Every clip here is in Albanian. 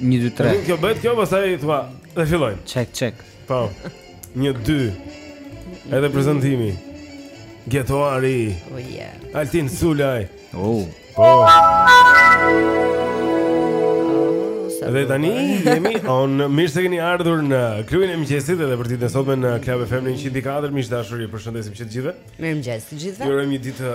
1 2 3. Kjo bëhet kjo, pastaj thua, le të fillojmë. Çek çek. Po. 1 2. Edhe prezantimi. Getoari. Oh yeah. Altin Sulaj. Oh. Po. Dhe tani jemi on mirë se keni ardhur në klubin e mëngjesit edhe për ditën e sotme në Club FM 100.4 miq të dashur ju përshëndesim që të gjithëve. Mirëmëngjes të gjithëve. Ju urojmë një ditë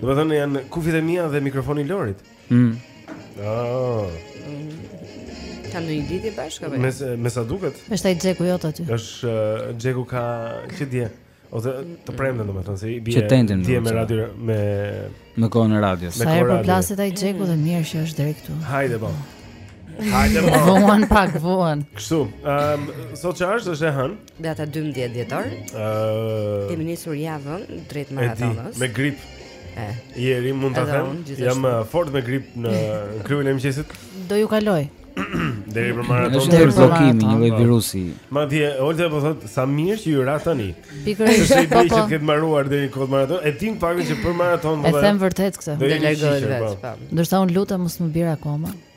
Domethënë janë kufjet e mia dhe mikrofoni i Lorit. Mm. Ah. Kanë një lidhje bashkë apo? Me me sa duket. Është ai xheku jot aty. Është uh, xheku ka që dje ose të premten domethënë se i bie. Që tentin. Dje me radio me me kohën e radios. Sa herë po plaset ai xheku dhe mirë që është drejt këtu. Hajde po. Hajde po. Vuan pak, vuan. Kështu. Ehm, um, sot çfarë është? Është e hënë. Data 12 dhjetor. Ëh. Uh, Kemi nisur javën drejt maratonës. Me grip. E. Eri mund ta them. Jam uh, fort me grip në klubin e mëngjesit. Do ju kaloj. Deri për maraton. Është një bllokim një lloj virusi. Madje Olta po thot sa mirë që ju ra tani. Pikërisht. Është po, që po. të ketë mbaruar deri në kohë të maratonës. E tim faktin që për maraton vëllai. E them vërtet këtë. Do të largohet vetë. Ndërsa un lutem mos më bjerë akoma.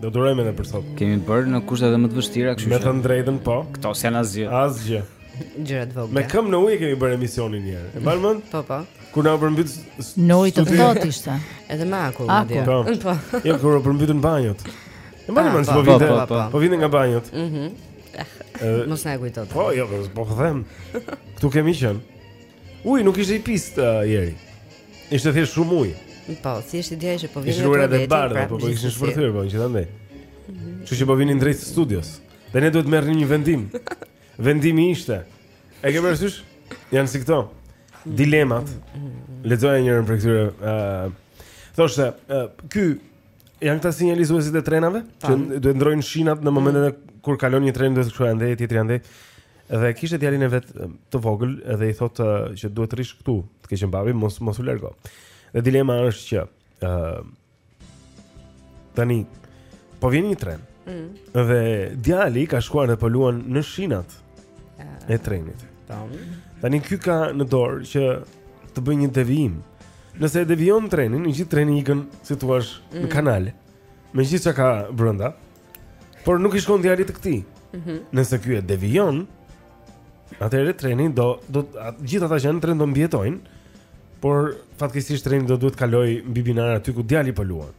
Do durojmë edhe për sot. Kemi bërë në kushte edhe më të vështira, kështu që. Me thënë të drejtën po. Kto s'janë asgjë. Asgjë. Gjëra të vogla. Me këm në ujë kemi bërë emisionin një herë. E mban mend? Po po. Kur na u përmbyt në ujë të ftohtë ishte. Edhe me akull madje. Po. po. Jo kur u përmbytën banjot. E mban ah, mend se po, po vinte. Po, po, po vinte nga banjot. Mhm. Mos na e kujto. Po, jo, po them. Ktu kemi qenë. Uji nuk ishte i pistë uh, Eri. Ishte thjesht shumë ujë. Po, thjesht ideja ishte që po vinte. Ishte ujë i bardhë, pra, po po ishin shpërthyer po gjithandej. Kështu që po vinin drejt studios. Dhe ne duhet merrnim një vendim. Vendimi ishte. E ke parasysh? Janë si këto. Dilemat. Lexoja njërin prej këtyre ë uh, thoshte, uh, ku janë këta sinjalizuesit e trenave që duhet ndrojnë shinat në momentin mm. kur kalon një tren duhet të shkojë andej, tjetri andej. Dhe kishte djalin e vet të vogël dhe i thotë që duhet të rrish këtu, të keqën babi, mos mos u largo. Dhe dilema është që ë uh, tani po vjen një tren. Mm. Dhe djali ka shkuar dhe po luan në shinat uh, e trenit. Tamam. Tani ky ka në dorë që të bëjë një devijim. Nëse e devijon trenin, i gjithë treni ikën, si thua, mm. në kanal. Me gjithçka ka brënda Por nuk i shkon djalit të këtij. Mhm. Nëse ky e devijon, atëherë treni do do gjithë ata që janë në tren do mbijetojnë. Por fatkeqësisht treni do duhet të kalojë mbi binar aty ku djali po luan.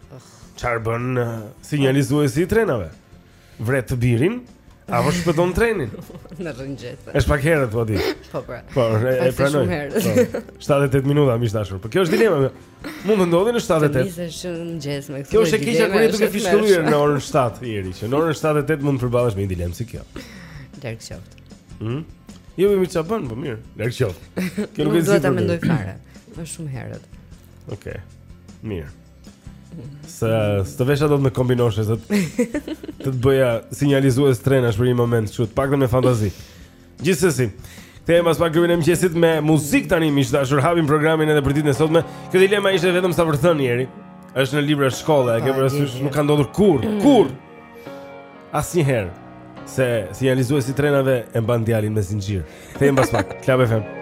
Çfarë bën uh, sinjalizuesi i trenave? Vret të birin apo shpëton trenin? Në mëngjes. Është pak herët po ti. Po pra. Po, e, e pranoj. shumë herët. Po, 7 e 8 minuta miq dashur. Po kjo është dilema. Mund të ndodhi në 7:08. Të nisësh në mëngjes me këtë. Kjo është e keqja kur je duke fishkëlluar në orën 7 Jeri, që në orën 7:08 mund të përballesh me një dilemë si kjo. Larg qoftë. Hm. Jo më çfarë bën, po mirë. Larg qoftë. Kjo nuk e di. Do ta mendoj fare. Më shumë herët. Okej. Okay. Mirë. Sa të vesh ato me kombinoshë se të të bëja sinjalizues trenash për një moment kështu, të paktën me fantazi. Gjithsesi, kthehemi pas pak klubin e mëngjesit me muzikë tani miq dashur, hapim programin edhe për ditën e sotme. Kjo dilema ishte vetëm sa për thënë Jeri. Është në libra shkolle, e ke parasysh, nuk ka ndodhur kurrë, mm. kurrë. Asnjëherë se sinjalizuesi i trenave e mban djalin me zinxhir. Kthehemi pas pak, Club FM.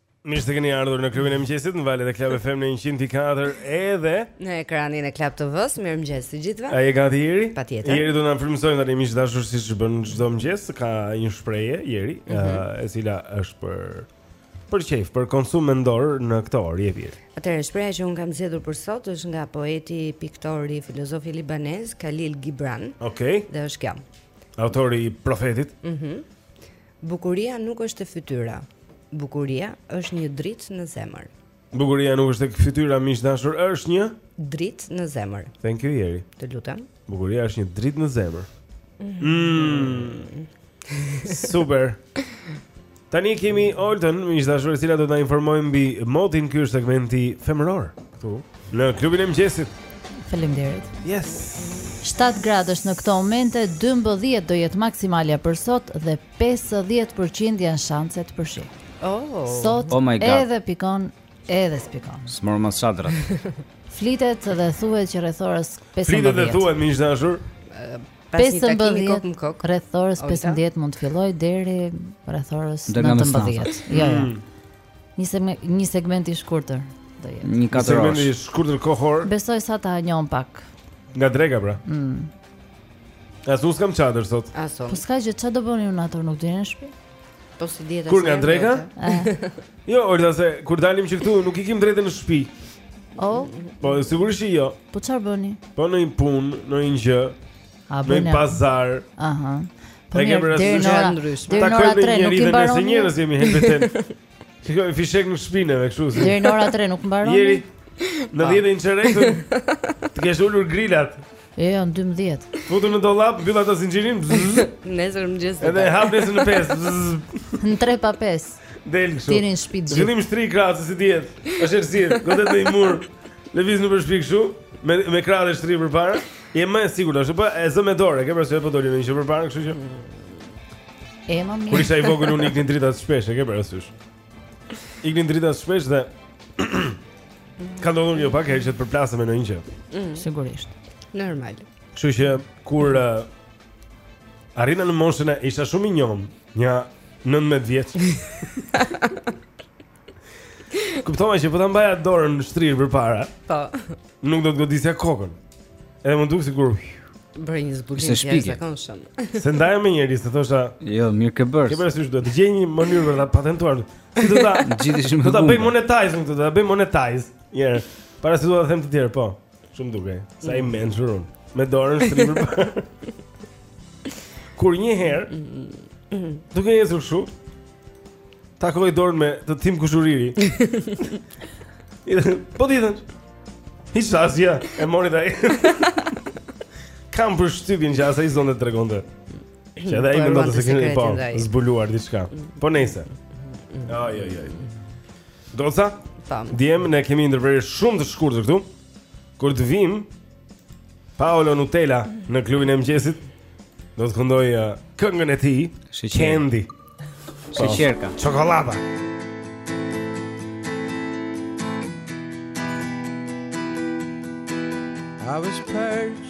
Mirë se keni ardhur në klubin e mëngjesit në valët e Club FM në 104 edhe në ekranin e Club TV-s. Mirëmëngjes të gjithëve. A je gati Jeri? Patjetër. Jeri do na frymëzojë tani miq dashur siç bën çdo mëngjes, ka një shprehje Jeri, mm -hmm. e cila është për për qejf, për konsum mendor në këtë orë Jeri. Atëherë shprehja që unë kam zgjedhur për sot është nga poeti, piktori, filozofi libanez Khalil Gibran. Okej. Okay. Dhe është kjo. Autori i Profetit. Mhm. Mm Bukuria nuk është te fytyra. Bukuria është një dritë në zemër. Bukuria nuk është te fytyra, miq dashur, është një dritë në zemër. Thank you Jeri. Të lutem. Bukuria është një dritë në zemër. Mm. Super. Tani kemi Olden, miq dashur, e cila do të na informojë mbi motin ky është segmenti femëror këtu. Në klubin e mëngjesit. Faleminderit. Yes. 7 gradë është në këto momente, 12 do jetë maksimalja për sot dhe 50% janë shanset për shi. Oh. Sot oh edhe pikon, edhe s'pikon. S'morëm as çadrat. Flitet dhe thuhet që rreth orës 15. Flitet dhe thuhet miq dashur. 15 rreth orës 15 mund të fillojë deri rreth orës 19. Jo, jo. Mm. Një segment, një segment i shkurtër do jetë. Një katër orë. Segment i shkurtër kohor. Besoj sa ta njomim pak. Nga dreka pra. Mm. As unë s'kam çadër sot. As unë. Po s'ka gjë, ç'a do bëni ju atëherë nuk jeni në shtëpi? Po si de. Kur nga dreka? Eh. jo, Olda se kur dalim që këtu nuk ikim drejt në shtëpi. Oh. Po sigurisht që jo. Po çfarë bëni? Po në një punë, në një gjë. A bën në pazar. Aha. Po ne për deri në orë ndryshme. Deri në orë 3 nuk i mbaron. Ne njerëz jemi helvetin. Shiko fishek në shpinë edhe kështu. Deri në orë 3 nuk mbaron. Jeri në 10 inç rrezik. Të kesh ulur grilat. Jo, jo, në 12. Futu në dollap, bllokoja zinxhirin. Nesër në mëngjes. Edhe hap nesër në 5. Në 3 pa 5. Del kështu. Terr në shtëpi gjithë. Zhvillim shtrij krahët, s'i dihet. Është errësirë, godet në një mur. Lëviz nëpër shpi kështu, me me krahët shtrirë përpara. Je më e sigurt, ashtu po e zë me dorë, ke parasysh po doli ndonjë gjë përpara, kështu që. E më mirë. Kur isha i vogël unë iknin dritat shpesh, e ke parasysh. Iknin dritat shpesh dhe ka ndodhur jo pak herë që të përplasem në ndonjë gjë. Mm. Sigurisht. Normal. Kështu që kur uh, arrina në moshën e isha shumë i njomë, një 19 vjeç. Kuptova që po ta mbaja dorën shtrirë përpara. Po. Nuk do të godisja kokën. Edhe m'u duk sikur bëra një zbulim të jashtëzakonshëm. S'e ndaja me njeri, se thosha, jo, mirë ke bërë. Ke bërë si duhet të gjej një mënyrë për ta patentuar. Si do ta gjesh më. Do ta bëj monetize, do ta bëj monetize. Një herë. Para se t'ua them të tjerëve, po. Se m'u duk, sa i mençur unë. Me dorën shtrirë. Kur një herë duke ecur kështu, takoj dorën me të tim kushëriri. Po ditën. Hiç asja, e mori ai. Kam për shtypjen që s'zuri të tregonte. Që edhe ai po, mendonte se kishte po zbuluar diçka. Po nejse. Ai ai ai. Goca? Tam. Djem ne kemi një ndërprerje shumë të shkurtër këtu. Kur të vijmë Paolo Nutella në klubin e mëngjesit do të këndojë uh, këngën e tij Sheqer. Candy. Sheqerka. Po, Çokollata. I was perched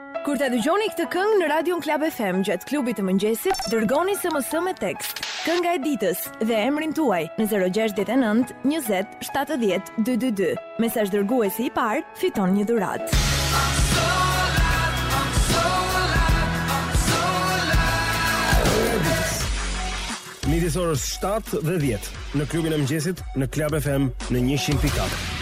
Kur ta dëgjoni këtë këngë në radion Klab FM gjatë klubit të mëngjesit, dërgoni SMS me tekst, kënga e ditës dhe emrin tuaj në 069 20 70 222. Mesazh dërguesi i parë, fiton një dhuratë. Midis orës 7 dhe 10 në klubin e mëngjesit në Klab FM në 100.4.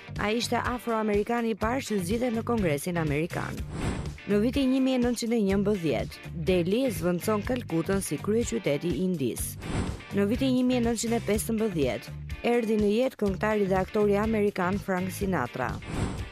Ai ishte afroamerikani i parë që zgjidhet në Kongresin Amerikan. Në vitin 1911, Delhi zëvendëson Kalkutën si kryeqyteti i Indisë. Në vitin 1915, erdhi në jetë këngëtari dhe aktori amerikan Frank Sinatra.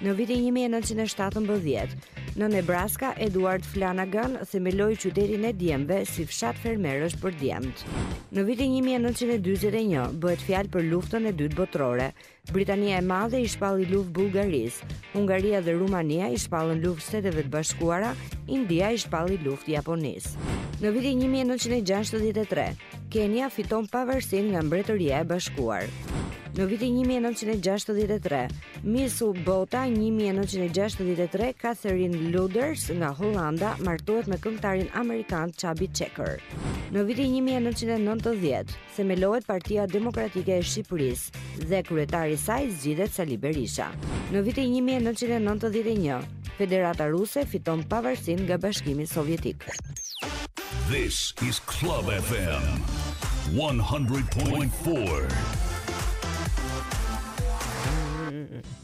Në vitin 1917, në Nebraska, Edward Flanagan themeloi qytetin e djemve si fshat fermerësh për djemtë. Në vitin 1941, bëhet fjalë për luftën e dytë botërore, Britania e Madhe i shpalli luftë Bullgarisë, Hungaria dhe Rumania i shpallën luftë Shteteve të Bashkuara, India i shpalli luftë Japonisë. Në vitin 1963, Kenia fiton pavarësinë nga Mbretëria e Bashkuar. Në vitin 1963, Miss Bota 1963, Catherine Lodders nga Holanda martohet me këngëtarin amerikan Chubby Checker. Në vitin 1990, Themelohet Partia Demokratike e Shqipërisë dhe kryetari i saj zgjidhet Sali Berisha. Në vitin 1991, Federata Ruse fiton pavarësinë nga Bashkimi Sovjetik. This is Club FM 100.4.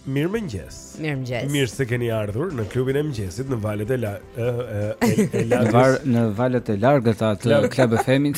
Mirëmëngjes Mirëmëngjes Mirë se keni ardhur në klubin e mëngjesit në valët e la Në valët e largëta të Club FM-it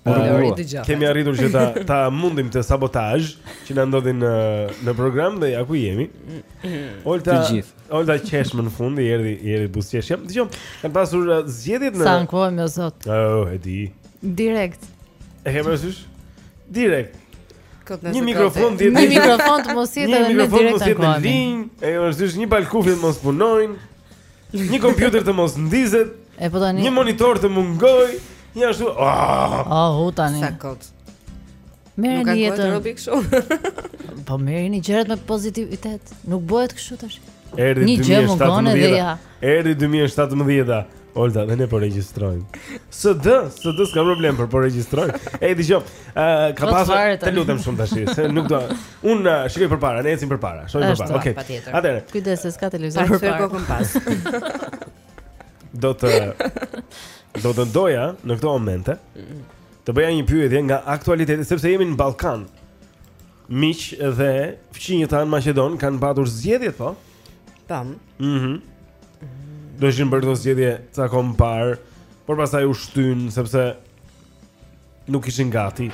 Kemi arritur që ta ta mundim këtë sabotazh që na ndodhi në në program dhe ja ku jemi. Mm-hmm. Olta. Të gjithë. Olta qesh më në fund i erdhi i erdhi buzëqeshja. Dëgjo, kanë pasur uh, zgjedhjet në Sa ankohem me jo, zot. Oh, e di. Direkt. E ke parasysh? Direkt. Një mikrofon dhe një mikrofon të mos jetë edhe në direkt. Një mikrofon të mos jetë në linjë, e është një palë kufje të mos punojnë. Një kompjuter të mos ndizet. E po tani. Një monitor të mungojë. Një ashtu. Ah, oh, oh, tani. Sa kot. Merre një jetë. Nuk ka kështu. Po merri një gjërat me pozitivitet. Nuk bëhet kështu tash. Erdhi 2017. Një gjë mungon edhe ja. Erdhi 2017. Olta, dhe ne po regjistrojmë. SD, SD s'ka problem për po regjistrojmë. Ej, dëgjo. Ë, ka pasur, të lutem shumë tash, se nuk do. Unë uh, shikoj përpara, ne ecim përpara. Shohim përpara. Okej. Okay. Atëherë. Kujdes se s'ka televizion përpara. Sa kokën pas. do të do të doja në këto momente të bëja një pyetje nga aktualiteti sepse jemi në Ballkan. Miq dhe fqinjët tanë maqedonë kanë patur zgjedhje po. Tamam. Mhm. Mm do ishin bërë këto zgjedhje ca kohë më parë, por pastaj u shtynë sepse nuk ishin gati.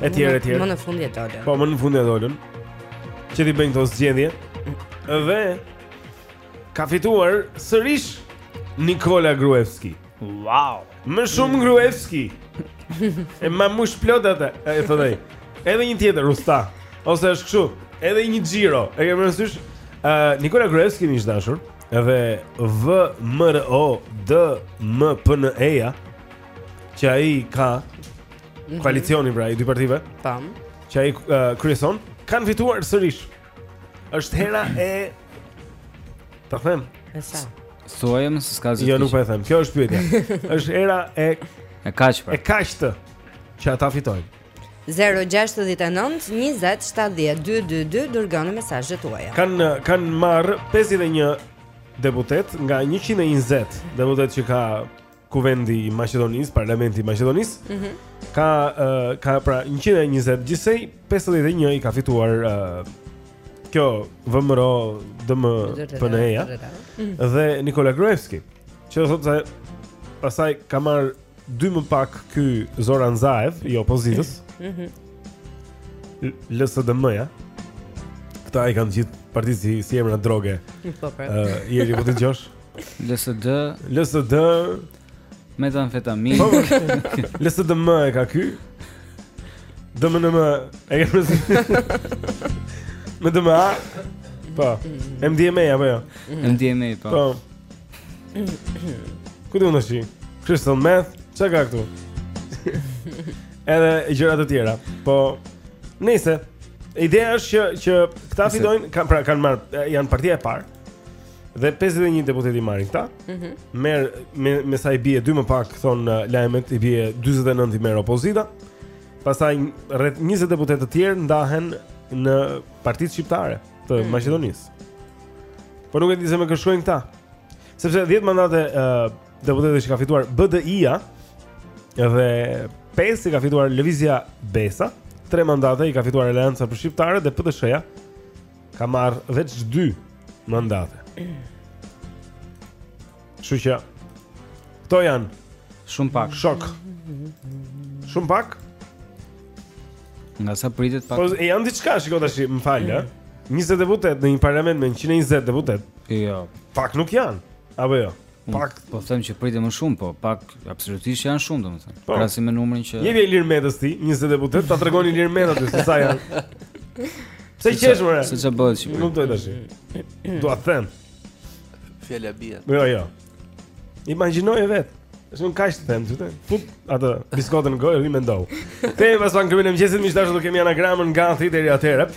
Etj etj. Më në fund ia dolën. Po më në fund ia dolën. Që t'i bëjnë këto zgjedhje. Dhe ka fituar sërish Nikola Gruevski. Wow. Më shumë Gruevski. E ma mbush plot atë, e thotë ai. Edhe një tjetër usta. Ose është kështu, edhe një xhiro. E ke parasysh. Ë uh, Nikola Gruevski më i dashur, edhe V M R O D M P N E ja. që ai ka mhm. koalicionin pra i dy partive. Tam. Që ai uh, kryeson kanë fituar sërish. Është hera e ta them. E sa. Thuajmë se s'ka zgjidhje. Jo nuk po e them. Kjo është pyetja. Është hera e e kaq pra. E kaqta që ata fitojnë. 069 20 70 222 dërgoni mesazhet tuaja. Kanë kanë marrë 51 deputetë nga 120 deputetë që ka Kuvendi i Maqedonisë, Parlamenti i Maqedonisë, mm -hmm. ka uh, ka pra 120, gjithsej 51 i ka fituar uh, kjo VMRO DM PNE-ja. Mhm. Dhe Nikola Gruevski, që do thotë se pastaj ka marrë dy më pak ky Zoran Zaev i opozitës. Mhm. Mm LSDM-ja. Këta i kanë gjithë partitë si emra droge. Po pra. Ëh, uh, ieri po ti djosh. LSD. LSD. Metamfetamin. Po, LSDM-ë e ka ky. DMNM e ke parasysh. MDMA? Po. MDMA apo jo? MDMA po. Po. Ku do të ndashi? Crystal meth, çka ka këtu? Edhe gjëra të tjera. Po. Nejse ideja është që që këta fitojnë, kanë pra kanë marrë janë partia e parë. Dhe 51 deputetë i marrin këta. Mhm. Mm merr me, me sa i bie dy më pak thonë uh, lajmet i bie 49 i merr opozita. Pastaj rreth 20 deputetë të tjerë ndahen në partitë shqiptare të mm. Maqedonisë. Por nuk e di se me kë shkojnë këta. Sepse 10 mandate uh, deputetësh i ka fituar BDI-a dhe 5 i ka fituar Lëvizja Besa, 3 mandate i ka fituar Aleanca për Shqiptarët dhe PDSH-ja ka marrë veç dy mandate. Kështu që këto janë shumë pak. Shok. Shumë pak. Nga sa pritet pak. Po janë diçka, shiko tashi, më fal, ë. 20 deputetë në një parlament me 120 deputetë. Jo. Pak nuk janë. Apo jo. Pak. Po them që pritet më shumë, po pak absolutisht janë shumë domethënë. Po. Krahasim me numrin që Jemi Ilir Metës ti, 20 deputet, ta tregoni Ilir Meta ti se sa janë. Pse qesh more? Se çfarë bëhet Shqipëri? Nuk do të tash. Dua të them. Fjala bie. Jo, jo. Imagjinoj vet. Është një kaq të them, ti them. Fut atë biskotën në gojë, rri mendo. Te pastaj në klubin e mëngjesit, miq të dashur do kemi anagramën nga Thiteri atëherë.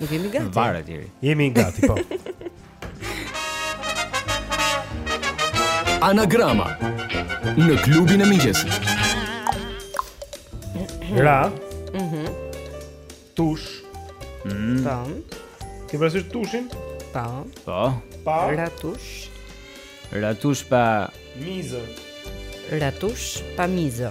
Nuk jemi gati. Varet deri. Jemi gati, po. Anagrama në klubin e mëngjesit. Ra. Mhm. Tush. Mhm. Tam. Ti vëzhgoj tushin? Tam. Po. Pa. Ratush. Ratush pa mizë. Ratush pa mizë.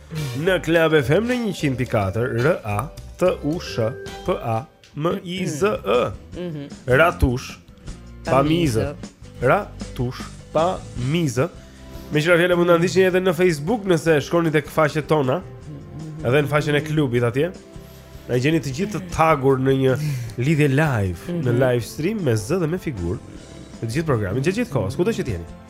Në Club FM në 104 R A T U S H P A M I Z E. Mhm. Ratush pa mizë. Ratush pa mizë. Meqë ra fjala mund ta ndiqni edhe në Facebook nëse shkoni tek faqet tona mhm. Edhe në faqen e klubit atje Na gjeni të gjithë të tagur në një lidhje live Në mhm. live stream me zë dhe me figurë Të gjithë programin, gjatë gjithë kohës, kudo që të jeni?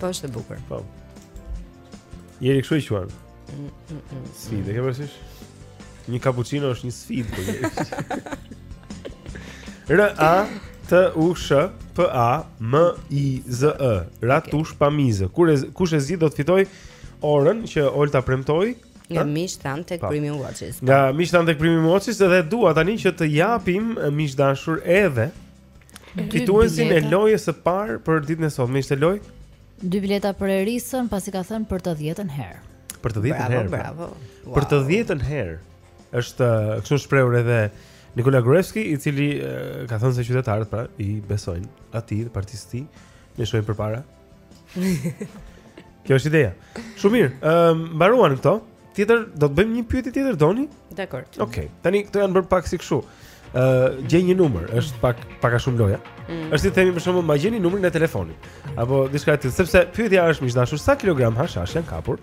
Po është e bukur. Po. Njeri kështu e quan. Mm, mm, mm, sfidë, e ke parasysh? Një cappuccino është një sfidë për një. R-A-T-U-S-H-P-A-M-I-Z-E Ratush pa mizë Kush e zgjidh do të fitojë orën që Olta premtoi Nga miqtë tanë tek Premium Watches Nga miqtë tanë tek Premium Watches Dhe dua tani që të japim miq të dashur edhe Fituesin e lojës së parë për ditën e sotme ishte lojë? Dy bileta për Erisën, pasi ka thënë për të 10-ën herë. Për të 10-ën herë. Bravo, bravo. Për të 10-ën herë. Është eh, kështu shprehur edhe Nikola Gruevski, i cili eh, ka thënë se qytetarët pra i besojnë atij dhe partisë së tij, ne shohim përpara. Kjo është ideja. Shumë mirë. Ëm mbaruan këto. Tjetër do të bëjmë një pyetje tjetër doni? Dakor. Okej. Okay. Tani këto janë bërë pak si kështu. Ë uh, gjej një numër, është pak pak a shumë loja. Mm. Është i themi për shembull, ma gjeni numrin e telefonit apo diçka tjetër, sepse pyetja është miq të dashur sa kilogram hashash janë kapur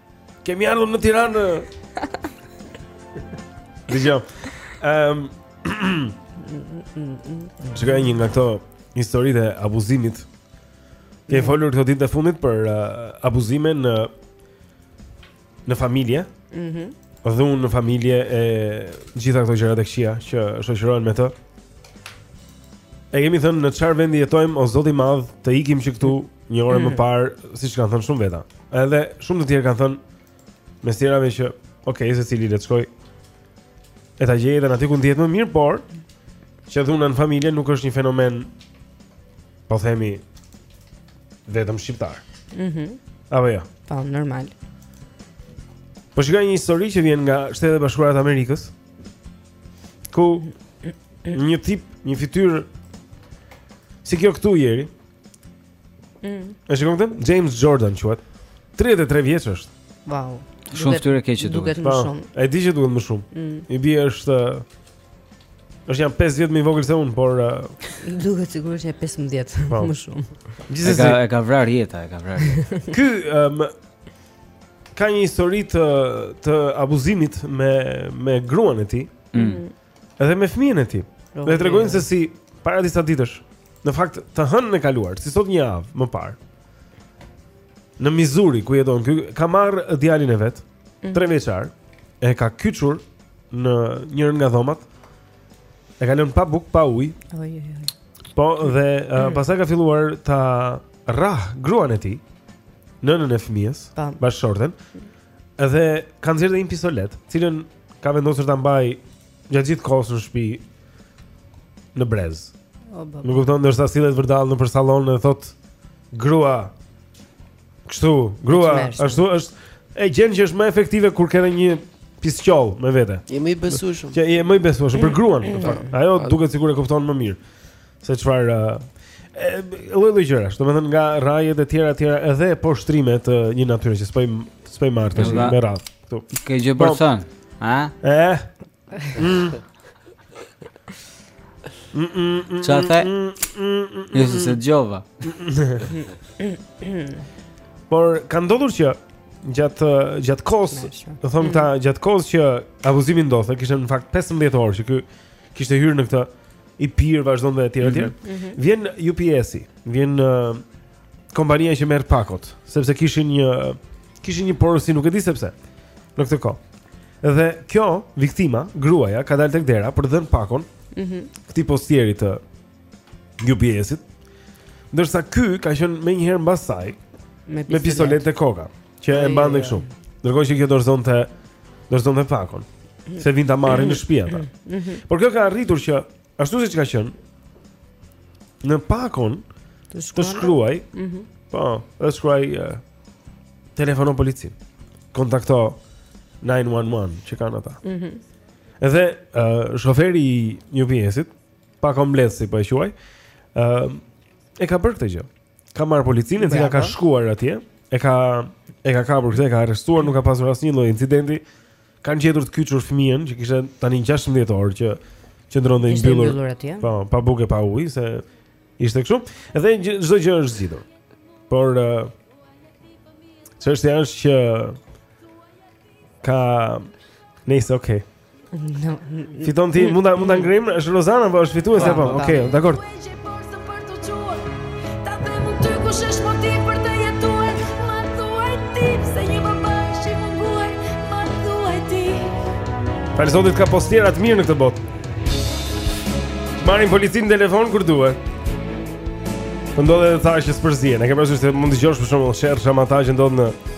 Kemi ardhur në Tiranë. Dëgjo. Ehm. Çka një nga këto historitë e abuzimit. Kemi folur këto ditët e fundit për uh, abuzime në në familje? Mhm. Mm Dhunë në familje e gjitha këto gjërat e këqija që shoqërohen me të. E kemi thënë në çfarë vendi jetojmë o Zoti i Madh, të ikim që këtu Një orë më parë, siç kanë thënë shumë veta. Edhe shumë të tjerë kanë thënë mes tjerave që, ok, secili le të shkojë e ta gjejë edhe aty ku ndihet më mirë, por që dhuna në familje nuk është një fenomen po themi vetëm shqiptar. Mhm. Mm Apo jo. Po, normal. Po shikoj një histori që vjen nga Shtetet e Bashkuara të Amerikës, ku një tip, një fytyrë si kjo këtu, i eri, Mm. E shikon këtë? James Jordan quhet. 33 vjeç është. Wow. Shumë fytyrëkeq që duket. Duket më po, shumë. E di që duket më shumë. Mm. I bie është është jam 5 vjet më i vogël se unë, por duket sigurisht që është 15 po. më shumë. Gjithsesi ka e ka vrarë jeta, e ka vrarë. Ky um, ka një histori të të abuzimit me me gruan e tij. Mm. mm. Edhe me fëmijën e tij. Dhe tregojnë se si para disa ditësh, në fakt të hënën e kaluar, si sot një javë më parë. Në Missouri ku jeton ky, ka marrë djalin e vet, 3 mhm. vjeçar, e ka kyçur në njërën nga dhomat. E ka lënë pa bukë, pa ujë. Oj oj oj. Po dhe uh, pastaj ka filluar ta rrahë gruan e tij, nënën e fëmijës, bashkëshorten. Dhe ka nxjerrë një pistoletë, të cilën ka vendosur ta mbajë gjatë gjithë kohës në shtëpi në brez. O baba. Më kupton ndërsa sillet vërdall nëpër sallon dhe thotë grua kështu, grua Tmerrshme. ashtu është e gjen që është më efektive kur ke edhe një pisqoll me vete. Je më i besueshëm. Që je më i besueshëm për gruan në fakt. Ajo duket sikur e kupton më mirë. Se çfarë lloj-lloj gjërash, domethënë nga rrahjet e të tjera të tjera edhe poshtrime të një natyre që s'po s'po marr tash me radhë këtu. Ke gjë për po. thënë, a? Eh. Ça the? Se s'e dëgjova Por ka ndodhur që gjatë, gjatë kohës të thonë këta gjatë kohës që abuzimi ndodhte kishte në fakt 15 orë që ky kishte hyrë në këtë i pirë vazhdon dhe etj etj. Mm -hmm. Vjen UPS-i, vjen uh, kompania që merr pakot, sepse kishin një kishin një porosi, nuk e di sepse. Në këtë kohë. Dhe kjo viktima, gruaja, ka dalë tek dera për të dhënë pakon. Mhm. Mm këtij postierit të UPS-it. Ndërsa ky ka qenë menjëherë mbas saj me pistoletë te koka. Që e mbante kështu. Ndërkohë që kjo dorëzonte dorëzonte pakon se vijnë ta marrin në shtëpi ata. Mhm, mhm. Por kjo ka arritur që ashtu siç ka qenë në pako të shkruajë. Mhm. Po, të shkruajë eh, telefono policinë. Kontakto 911 që kanë ata. Mhm. Edhe uh, shoferi i UPS-it, pakombledhësi po e quaj, uh, e ka bërë këtë gjë. Ka marrë policinë e cila ka shkuar atje, e ka e ka kapur këtë, e ka arrestuar, nuk ka pasur asnjë lloj incidenti. Kanë gjetur të kyçur fëmijën që kishte tani 16 orë që qëndronte i mbyllur. Po, pa bukë pa ujë se ishte kështu. Dhe çdo gjë është zgjidhur. Por çështja është që Ka Nice, okay. No. Fiton ti, mund ta mund ta ngrim, është Rozana apo është fituese apo? Po, okay, dakor. Falë zotit ka postierë të mirë në këtë botë. Marrim policinë në telefon kur duhet. Të ndodhe dhe thashë që s'përzihen, e ke parasysh se mund të dëgjosh për shumë sherr shamata që ndodh në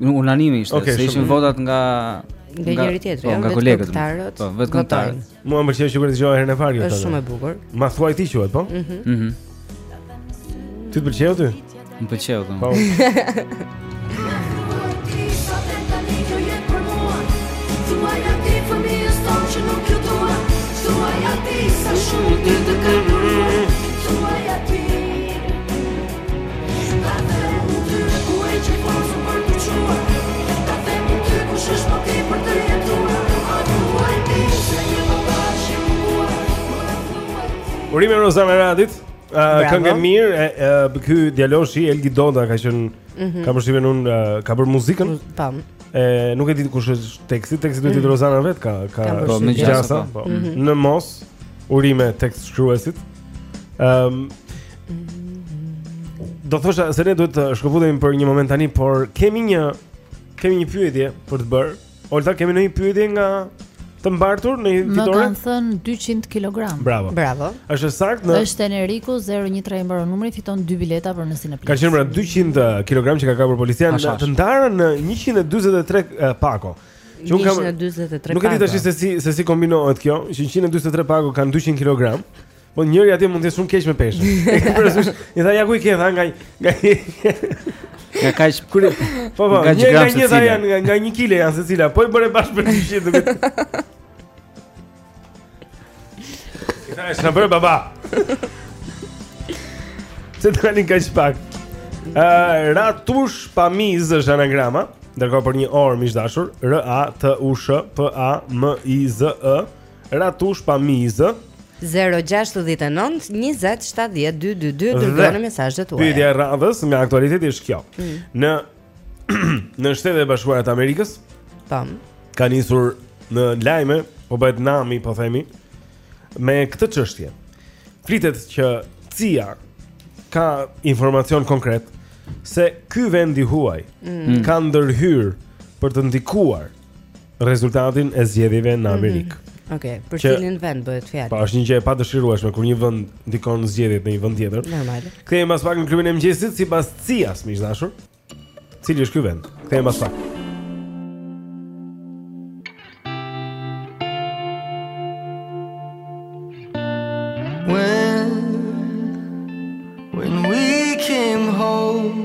Unanime ishte, okay, se ishin votat nga nga njëri tjetri, po, jo, nga kolegët. Po, vetë kontuar. Mua më pëlqeu që kur dëgjova herën e parë këtë. Është shumë e bukur. "Ma thuaj ti" quhet, po? Mhm. mhm. Ti të pëlqeu ti? Më pëlqeu ti. Po. Urime Rozana Radit. Uh, këngë mirë, uh, ky djaloshi Elgit Doda ka qenë mm -hmm. kam përshtypjen uh, ka bërë muzikën. Tam. E nuk e di kush është teksti, teksti duhet të mm -hmm. Rozana vetë ka ka po me gjasa, po. Mm -hmm. Në mos urime tekstshkruesit. Ëm ehm, um, Do thosha se ne duhet të shkëputemi për një moment tani, por kemi një kemi një pyetje për të bërë. Olta kemi një pyetje nga të mbartur në fitore. Më kanë thënë 200 kg. Bravo. Bravo. Është e saktë në Është Eneriku 013 i mbaron numri fiton dy bileta për në Cineplex. Ka qenë pra 200 kg që ka kapur policia në të ndara në 143 eh, pako. Që unë kam 143 pako. Nuk e di tash se si se si kombinohet kjo, që 143 pako kanë 200 kg. Po njëri atje mund të jetë shumë keq me peshën. E ke parasysh? I tha ja ku i ke tha nga nga nga kaq kur po po nga një nga një tha janë nga nga 1 kg janë secila. Po i bëre bashkë për dyqind. I tha është na bëre baba. Se të kanë kaq pak. Ëh, ratush pamiz është anagrama. Ndërkohë për një orë miq të dashur, R A T U S H P A M I Z E. Ratush pa mizë. 0-6-19-27-12-22 Dërgojeni Dhe, mesazhet tuaja Pyetja e radhës nga aktualiteti është kjo mm. Në Në shtetet e bashkuara të Amerikës Tam Ka nisur në lajme Po bëhet nami po themi Me këtë çështje Flitet që CIA Ka informacion konkret Se ky vend i huaj mm. Ka ndërhyrë Për të ndikuar rezultatin e zgjedhjeve në mhm. Amerikë. Mm -hmm. Okej, okay, për cilin vend bëhet fjalë? Po është një gjë e padëshirueshme kur një vend ndikon në zgjedhjet në një vend tjetër. Normal. Kthehemi pas pak në klubin e mëngjesit sipas CIA-s, miq të dashur. Cili është ky vend? Kthehemi pas pak. When when we came home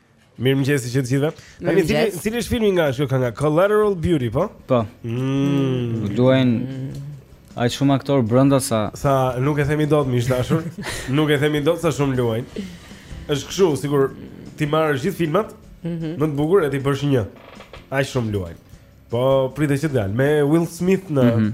Mirëmëngjesi që të gjithëve Tani, cili, cili është filmi nga është kjo kënga? Collateral Beauty, po? Po mm. Luajn aq shumë aktorë brenda sa Sa nuk e themi dot, miq të dashur Nuk e themi dot sa shumë luajn është kështu, sikur t'i marrësh gjithë filmat mm -hmm. Më të bukur e t'i bësh një Aq shumë luajn Po pritet që të dalë Me Will Smith në mm -hmm.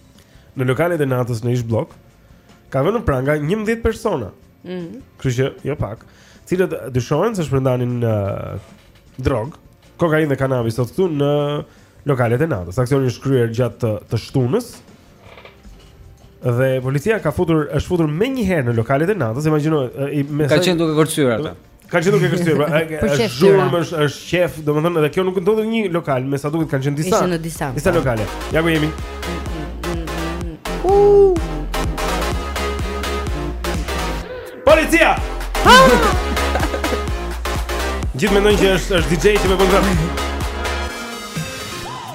në lokalet e natës në ish bllok ka vënë në pranga 11 persona. Mhm. Mm Kështu që jo pak, të cilët dyshohen se shpërndanin uh, drogë, kokainë dhe kanabis sot këtu në lokalet e natës. Aksioni është kryer gjatë të, të shtunës. Dhe policia ka futur është futur menjëherë në lokalet e natës, imagjino, i me Kanë qenë duke kërcyer ata. Kanë qenë duke kërcyer, pra, e- Për është qef zhurmë, tyre. është është qef, domethënë edhe kjo nuk ndodhi në një lokal, me sa duket kanë qenë disa. Ishin në disa. Disa lokale. Ja ku jemi. Policia! Gjithë mendojnë që është është DJ që më bën këtë.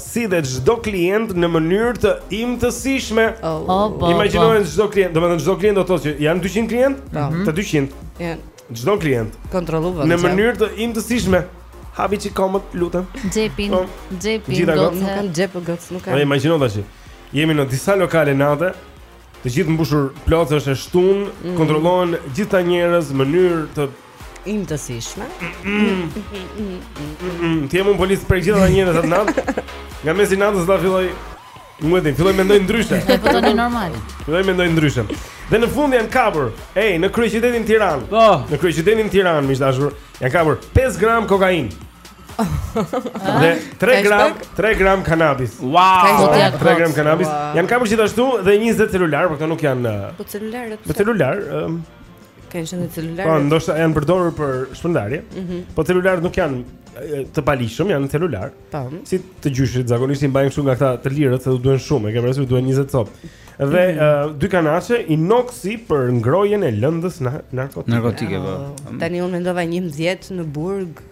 si dhe çdo klient në mënyrë të imtësishme. Oh, po. Imagjino çdo klient, domethënë çdo klient do të thotë që janë 200 klientë, po. të 200. Janë. Çdo klient. Kontrolluar. Në mënyrë të imtësishme. Hapi çik këmbët, lutem. Xhepin, po. xhepin. Gjithë ato nuk kanë xhep gocat, nuk kanë. Po imagjino tash. Jemi në disa lokale nate. Të gjithë mbushur plot se është e shtunë, mm. kontrollohen gjithë ata njerëz në mënyrë të Imtësishme. Të jem unë polic për gjithë ata njerëz atë natë. Nga mesi natës do filloj Nuk e di, filloj mendoj ndryshe. Po do të normal. Filloj mendoj ndryshe. Dhe në fund janë kapur, ej, në kryeqytetin Tiranë. Po. Në kryeqytetin Tiranë, miq të dashur, janë kapur 5 gram kokainë. Dhe 3 gram, 3 gram kanabis. Wow. 3 gram kanabis. Janë kapur gjithashtu dhe 20 celularë, por këto nuk janë. Po celularët. Po celular, ëm. Kanë qenë celularë. Po, ndoshta janë përdorur për shpërndarje. Mm -hmm. Po celularët nuk janë të paligjshëm, janë celular. Tam. Po. Si të gjyshit zakonisht i mbajnë kështu nga këta të lirët se do duhen shumë, e ke parasysh duhen 20 copë. Dhe mm -hmm. uh, dy kanaçe inoksi për ngrohjen e lëndës narkotike. Narkotike po. Oh, tani unë mendova 11 në burg.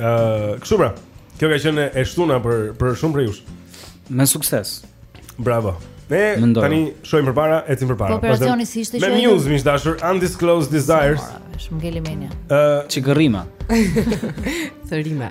Ëh, kështu pra. Kjo ka qenë e shtuna për për shumë prej jush. Me sukses. Bravo. Ne Mendoj. tani shohim përpara, ecim përpara. Po, operacioni si ishte Me quajtur? Muse miq dashur, Undisclosed Desires. S'më ngeli mendja. Ëh, Çikërrima. Thërrime.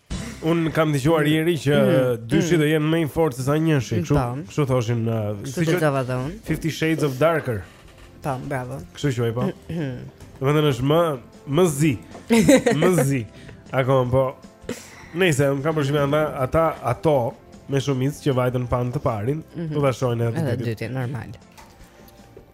Unë kam dëgjuar mm. Eri që mm. Uh, dyshi mm. do jetë më i fortë se sa njëshi, kështu po. kështu thoshin. Uh, si që dava dhon. 50 Shades of Darker. Po, bravo. Kështu quhej po. Vetëm është më më zi. Më zi. Akoma po. Nejse unë kam përshtypjen ata ata ato me shumicë që vajtën panë të parin, mm -hmm. do ta shohin edhe të dytin. Edhe dytin normal.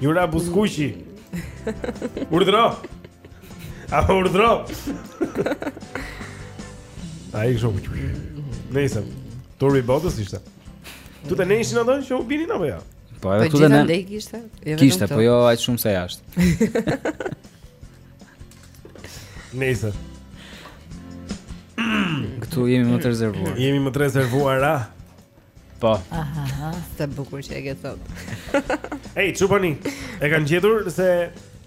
Jura Buskuqi. Urdhro. A urdhro. Ai shumë. Nëse Turbi Botës ishte. Këtu te ne ishin ato që u binin apo jo? Po edhe këtu te ne ishin. Kishte, jo kishte, po jo aq shumë sa jashtë. Nejse. Këtu jemi më të rezervuar. Jemi më të rezervuar, a? Po. Aha, sa bukur që e ke thot. Ej, çobani. E kanë gjetur se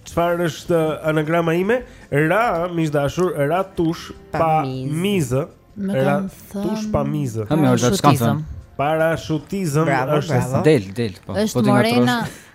çfarë është anagrama ime? Ra, miq dashur, ra tush pa mizë. Ra tush pa mizë. Ha më është çka thon. Parashutizëm është sa. Del, del, po. Është po Morena.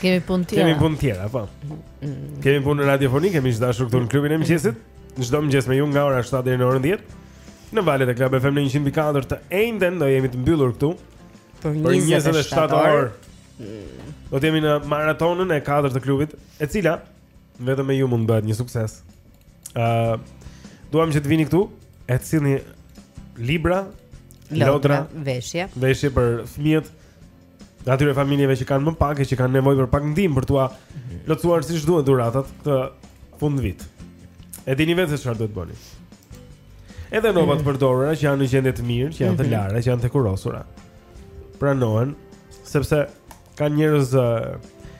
Kemi punë tjera. Kemi punë tjera, po. Mm. Kemi punë radiofonike, miq dashur këtu në klubin e mëngjesit. Çdo mëngjes me ju nga ora 7 deri në orën 10. Në valët e Club FM në 104 të enjten do jemi të mbyllur këtu për 27 orë. Mm. Do të jemi në maratonën e katërt të klubit, e cila vetëm me ju mund të bëhet një sukses. Ë, uh, duam që të vini këtu, e të sillni libra, lodra, veshje. Veshje për fëmijët. N'atyre familjeve që kanë më pak e që kanë nevojë për pak ndihmë për t'ua plotësuar siç duhet dhuratat këtë fundvit. E dini vetë se çfarë duhet bëni. Edhe rroba të përdorura që janë në gjendje të mirë, që janë të mhm. lara, që janë të hekurosura. Pranohen sepse ka njerëz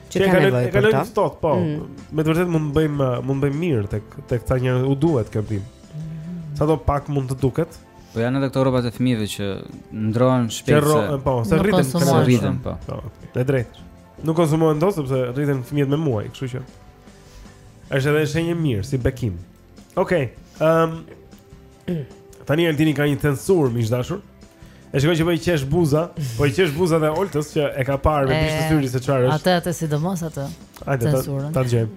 që kanë nevojë për ta. Kanë ftohtë, po. Mm. Me të vërtetë mund të bëjmë mund të bëjmë mirë tek tek ca njerëz u duhet këmbim. Mm. Sado pak mund të duket, Po janë edhe këto rrobat e fëmijëve që ndërrohen shpejt. Që rro, po, se rriten, se rriten, po. Po, e drejtë. Nuk konsumohen dot sepse rriten fëmijët me muaj, kështu që. Është edhe shenjë e mirë si bekim. Okej. Okay, Ëm um, tani Altini ka një censurë miq të dashur. E shikoj që po i qesh buza, po i qesh buza dhe Oltës që e ka parë me bisht të syrit se çfarë është. Atë atë sidomos atë. Hajde ta ta djem.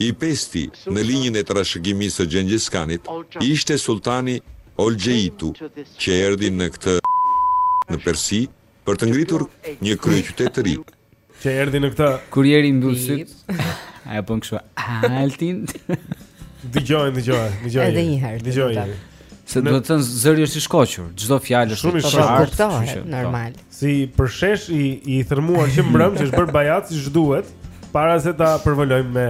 I pesti në linjën e trashëgimisë së Xhengjiz Kanit ishte Sultani Olxheitu, që erdhi në këtë në Persi për të ngritur një kryeqytet të ri. Që erdhi në këtë Kurrieri mbyll sytë. Ai bën kështu Altin. Dëgjojnë, dëgjojnë, dëgjojnë. Edhe një herë. Dëgjojnë. Se do të thënë zëri është i shkoqur, çdo fjalë është e qartë, normal. Po. Si përshesh i i thërmuar që mbrëm që është bërë bajat siç duhet, para se ta përvolojmë me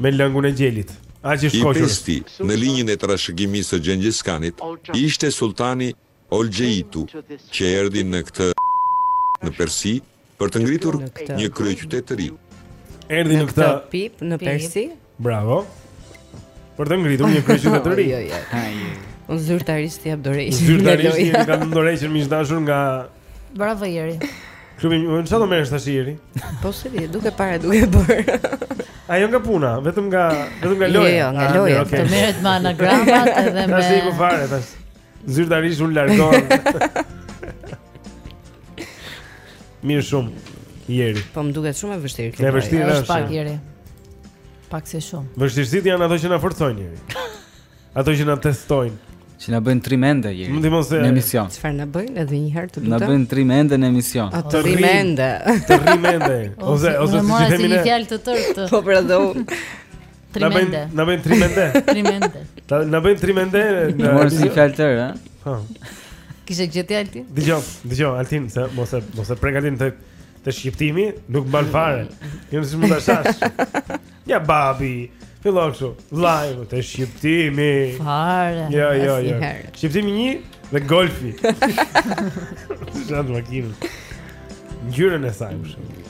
me lëngun e gjelit. Aq i shkoqur. I pesti, në linjën e trashëgimisë së Xhengjiz Kanit, ishte sultani Olxheitu, që erdhi në këtë në Persi për të ngritur një kryeqytet të ri. Erdhi në këtë pip në Persi. Bravo. Për të ngritur një kryeqytet të ri. Jo, jo. Unë zyrtarisht jap dorëheqje. Zyrtarisht jeni kanë dorëheqje miq të dashur nga Bravo Jeri. Klubi, unë çfarë do merresh tash Jeri? Po si, duke parë, duke bërë. Ajo nga puna, vetëm nga vetëm nga jo, loja. Jo, jo, nga ah, loja. Të merret me anagramat edhe me Tash i ku fare tash. Zyrtarisht unë largohem. Mirë shumë, jeri. Po më duket shumë e vështirë kjo. E vështirë është. Është pak jeri. Pak se shumë. Vështirësitë janë ato që na forcojnë jeri. Ato që na testojnë. Që na bëjnë trimende jeri. Mund të mos e. Në emision. Çfarë na bëjnë edhe një herë të lutem? Na bëjnë trimende në emision. A të rimende. Të rimende. Ose ose si themi ne. Mos e themi fjalën të tërë. Po pra do. Trimende. Na bëjnë trimende. Trimende. Na bëjnë trimende. Na bëjnë si fjalë tërë, ha? Po. Kishe gjë ti Altin? Dëgjoje, dëgjoje Altin, se mos e mos e prek Altin te te shqiptimi, nuk mban fare. Jo si mund ta shash. Ja babi. Fillo kështu, live te shqiptimi. Fare. Jo, jo, jo. Shqiptimi 1 dhe golfi. Zgjat makinën. Ngjyrën e saj, shumë.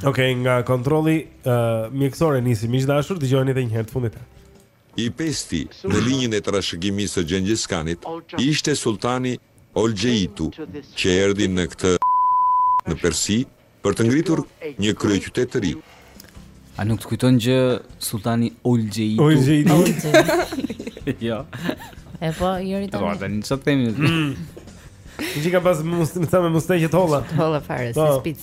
Okej, okay, nga kontrolli uh, mjekësor e nisim miq të dashur, dëgjojeni edhe një herë të fundit. I pesti në linjën e trashëgimisë së Xhengjiz Kanit ishte sultani Olxheitu, që erdhi në këtë në Persi për të ngritur një kryeqytet të ri. A nuk të kujton gjë sultani Olxheitu? Olxheitu. Jo. E po, jeri tani. Po, tani çfarë themi? Mm. Gjithë ka pas mos të thamë mustaqe të holla. Holla fare, si po. spic.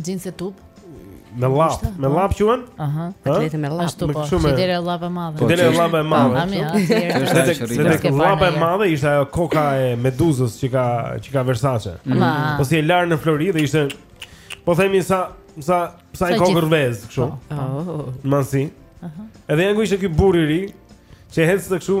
Xhinse tup. Me llap, me llap quen? Aha. Atletë me llap, ashtu po. T'i dalë llapa e madhe. T'i dalë llapa e madhe. Ami, atëherë. Llapa e madhe ishte ajo koka e Meduzës që ka që ka Versace. Po si e larë në flori dhe ishte po themi sa sa sa një kokërr vezë kështu. Po. Oh. Mansi. Aha. Edhe jam kush ishte ky burri i ri që ecën kështu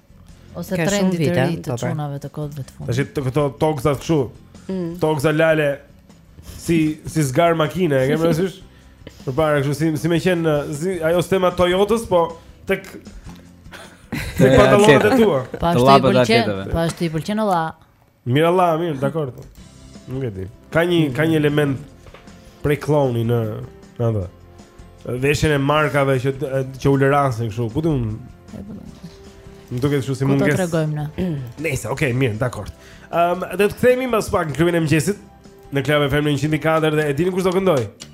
Ose trendi të ri të çunave të kohëve të fundit. Tash këto tokëzat këtu. Mm. Tokëza lale si si zgarë makine, e ke parasysh? Përpara kështu si si me qenë si, ajo stema Toyotës, po tek tek pantalonat e tua. Po ashtu i pëlqen, po ashtu i pëlqen vallah. Mirë vallah, mirë, dakord. Po. Nuk e di. Ka një ka një element prej klouni në në atë. Veshjen e markave që që ulërijnë kështu, ku di unë. Më duket kështu si mungesë. Do të tregojmë na. Nëse, okay, mirë, dakord. Ehm, um, do të kthehemi pas pak në klubin e mëngjesit në Club FM 104 dhe e dini kush do këndojë?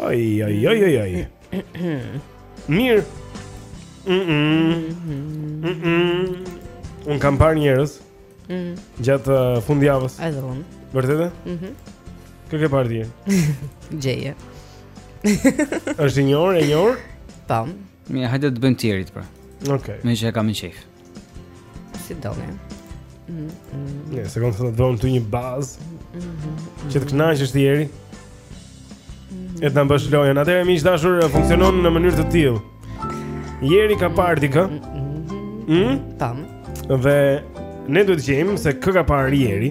Ai ai ai ai ai. Mirë. Unë kam parë njerëz. Mm. Gjatë uh, fundjavës. Edhe unë. Vërtetë? Mhm. Kë ke parë ti? Gjeje. Është i njohur, e njohur? Tam. Mirë, hajde të bëjmë të Jerit pra. Okej. Okay. Meqë e kam qejf. Si do me mm, mm. Ne, se e kam vënë këtu një bazë mm, mm, mm. Që të kënaqesh ti Jeri mm. E të na bësh lojën Atëherë miq të dashur funksionon në mënyrë të tillë Jeri ka parë dikë mm? Tam Dhe ne duhet të gjejmë se kë ka parë jeri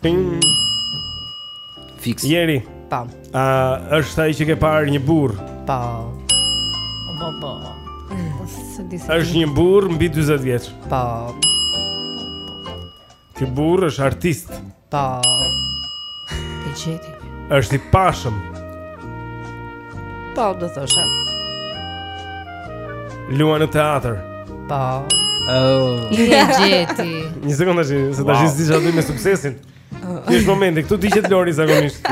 Ping. Fix. Jeri. Pam. A është ai që ke parë një burrë? Po. Po po. Është një burrë mbi 40 vjeç. Po. Ky burrë është artist. Po. E gjeti. Është i pashëm. Po, do thosha. Luan në teatër. Po. Oh. E gjeti. Një sekondë tash, se tash wow. s'di çfarë me suksesin. Ky është momenti, këtu digjet Lori zakonisht.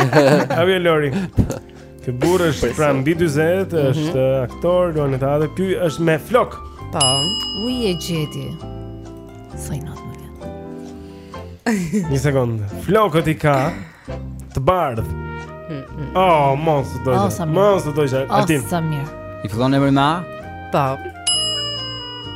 A vjen Lori? Ky burrë është pra mbi 40, mhm. është aktor, luan në teatër. Ky është me flokë. Po. U e gjeti. Fajnat. Një sekondë. Flokët i ka. Të bardhë. Oh, mos do të thotë. Mos do të thotë. Altin. Sa mirë. I fillon emri me A? Po.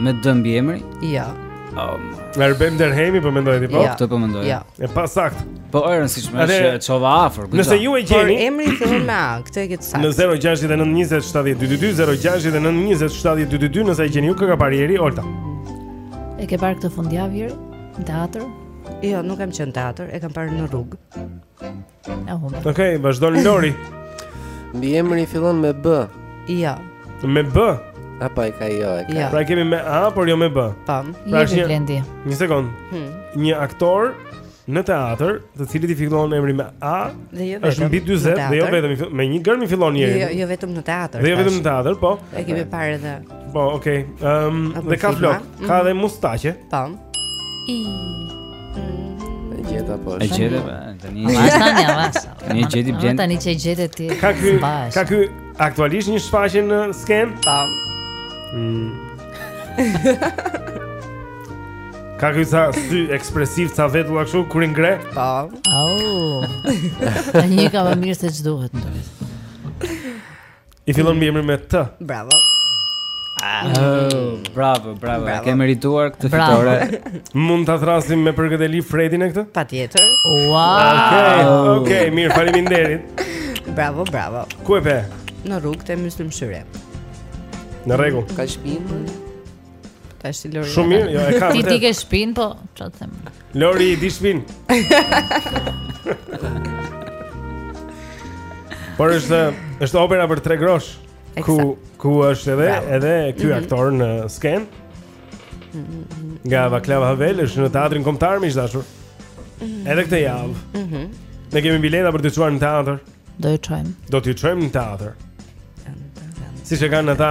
Me dëmbi emri? Jo. Um, Arben Derhemi po mendoj ti po. Ja. Këtë po mendoj. Ja. E pasaktë. Po Arben s'është, u çova afër. Nëse ju e gjeni. Por emri fillon me A, këtë e ke saktë. Në 069 20 70 222 069 20 70 222 nëse e gjeni ju kë ka parë Jeri Olta. E ke parë këtë fundjavë Jeri në teatër? Jo, nuk kam qenë në teatër, e kam parë në rrugë. Okej, okay, vazhdon Lori. Mbiemri fillon me B. Jo. Me B. Apo e ka jo, e ka. Jo. Pra kemi me A, por jo me B. Tam. Po. Pra është një. Një sekond. Hmm. Një aktor në teatër, të cilit i fillon emri me A, jo është mbi 40 dhe jo vetëm me një gërmë i fillon njëri. Jo, jo vetëm në teatr. Dhe jo vetëm në teatër, po. E kemi parë edhe. Po, okay. Ehm, um, dhe ka flokë, ka mhm. dhe mustaqe. Tam. I. E gjeta po. E gjeta po, tani. Tani avas. E gjeti Blendi. Tani që e gjete ti. Ka ky, ka ky aktualisht një shfaqje në skenë? Tam. Mm. Ka ky ca sy ekspresivë, ca vetulla kështu kur i ngre? Po. Au. Ai i ka më mirë se ç'duhet. I fillon mbiemri me T. Bravo. Ah, oh, bravo, bravo. bravo. E ke merituar këtë fitore. Mund ta thrasim me përkëdheli Fredin e këtë? Patjetër. Wow. Okej, okay, okej, okay, mirë, faleminderit. Bravo, bravo. Ku e pe? Në rrugë te Myslym Shyri. Në rregull. Ka shpinë. Tashi Lori. Shumë mirë, jo, e kam. Ti i ke shpinë, po çfarë them? Lori i di shpinë. Por është është opera për tre grosh. Ku ku është edhe Bravo. edhe ky mm -hmm. aktor në skenë. Nga Vaclav Havel është në teatrin kombëtar miq të dashur. Mhm. Edhe këtë javë. Mhm. Mm ne kemi bileta për t'ju çuar në teatër. Do ju çojmë. Do t'ju çojmë në teatër. Siç e kanë ata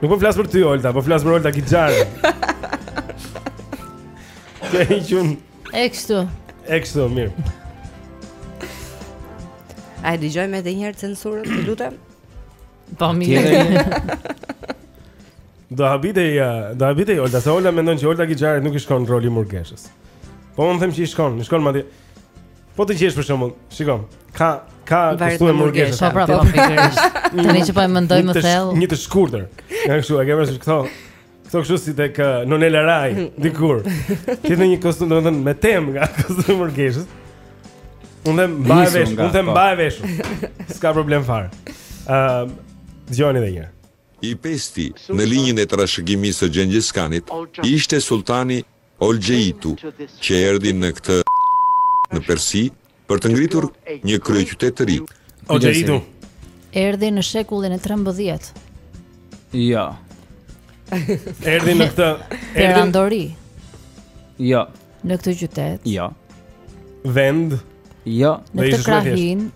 Nuk po flas për ty Olta, po flas për Olta Gixharin. Ke hiqun. E kështu. E kështu, mirë. A e dëgjojmë edhe një herë censurën, të lutem? Po mirë. Do habitej, do habitej Olta, se Olta mendon që Olta Gixharit nuk i shkon roli i murgeshës. Po unë them që i shkon, i shkon madje. Po të gjesh për shembull, shikoj, ka ka kostum murgeshe. Po pra, po pikërisht. Tani që po e mendoj më thellë. Një të shkurtër. Ja kështu, e ke vënë re këto. Këto kështu si tek uh, Non è la Rai dikur. Ti në një kostum, domethënë me temë nga kostumi i murgeshës. Unë them mbaj vesh, unë them po. mbaj vesh. S'ka problem fare. Ëm, uh, dëgjoni edhe një herë. I pesti në linjën e trashëgimisë së Xhengis Khanit ishte Sulltani Olxheitu, që erdhi në këtë në Persi për të ngritur një kryeqytet të ri. Olxheitu. Erdhi në shekullin e trembëdhjetë. Jo. Erdhi në këtë Perandori. Jo. Në këtë qytet. Jo. Vend. Jo. Në këtë krahinë.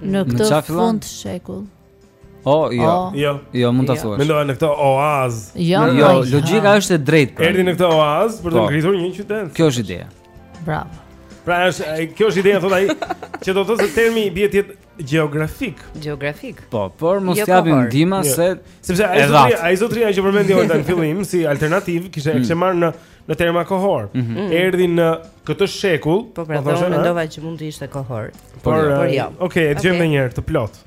Në këtë fundshekull. O, jo. Jo. Jo, mund ta jo. thuash. Mendova në këtë oaz. Jo, jo, jo logjika është e drejtë. Pra. Erdhi në këtë oaz për të po. ngritur një qytet. Kjo është ideja. Bravo. Pra është, kjo është ideja thotë ai, që do të thotë se termi i bie të jetë gjeografik. Gjeografik. Po, por mos jo, japim ndihmë jo. se sepse ai zotri, ai zotri që përmendi edhe në fillim si alternativë, kishte mm. kishte marrë në në terma kohor. Mm -hmm. Erdhi në këtë shekull, po pra, po, mendova që mund të ishte kohor. Por, por jo. Okej, e dëgjojmë okay. një herë të plotë.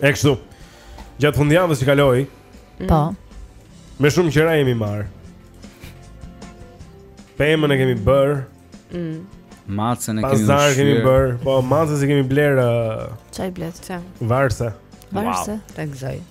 E kështu. Gjatë fundjavës që kaloi. Po. Me shumë gjëra jemi marrë. Pemën e kemi bërë. Mm. Macen e kemi bërë. Pazar kemi bërë. Po maces i kemi blerë. Ça i bletë, ça? Varëse. Varëse, wow. tek zoj.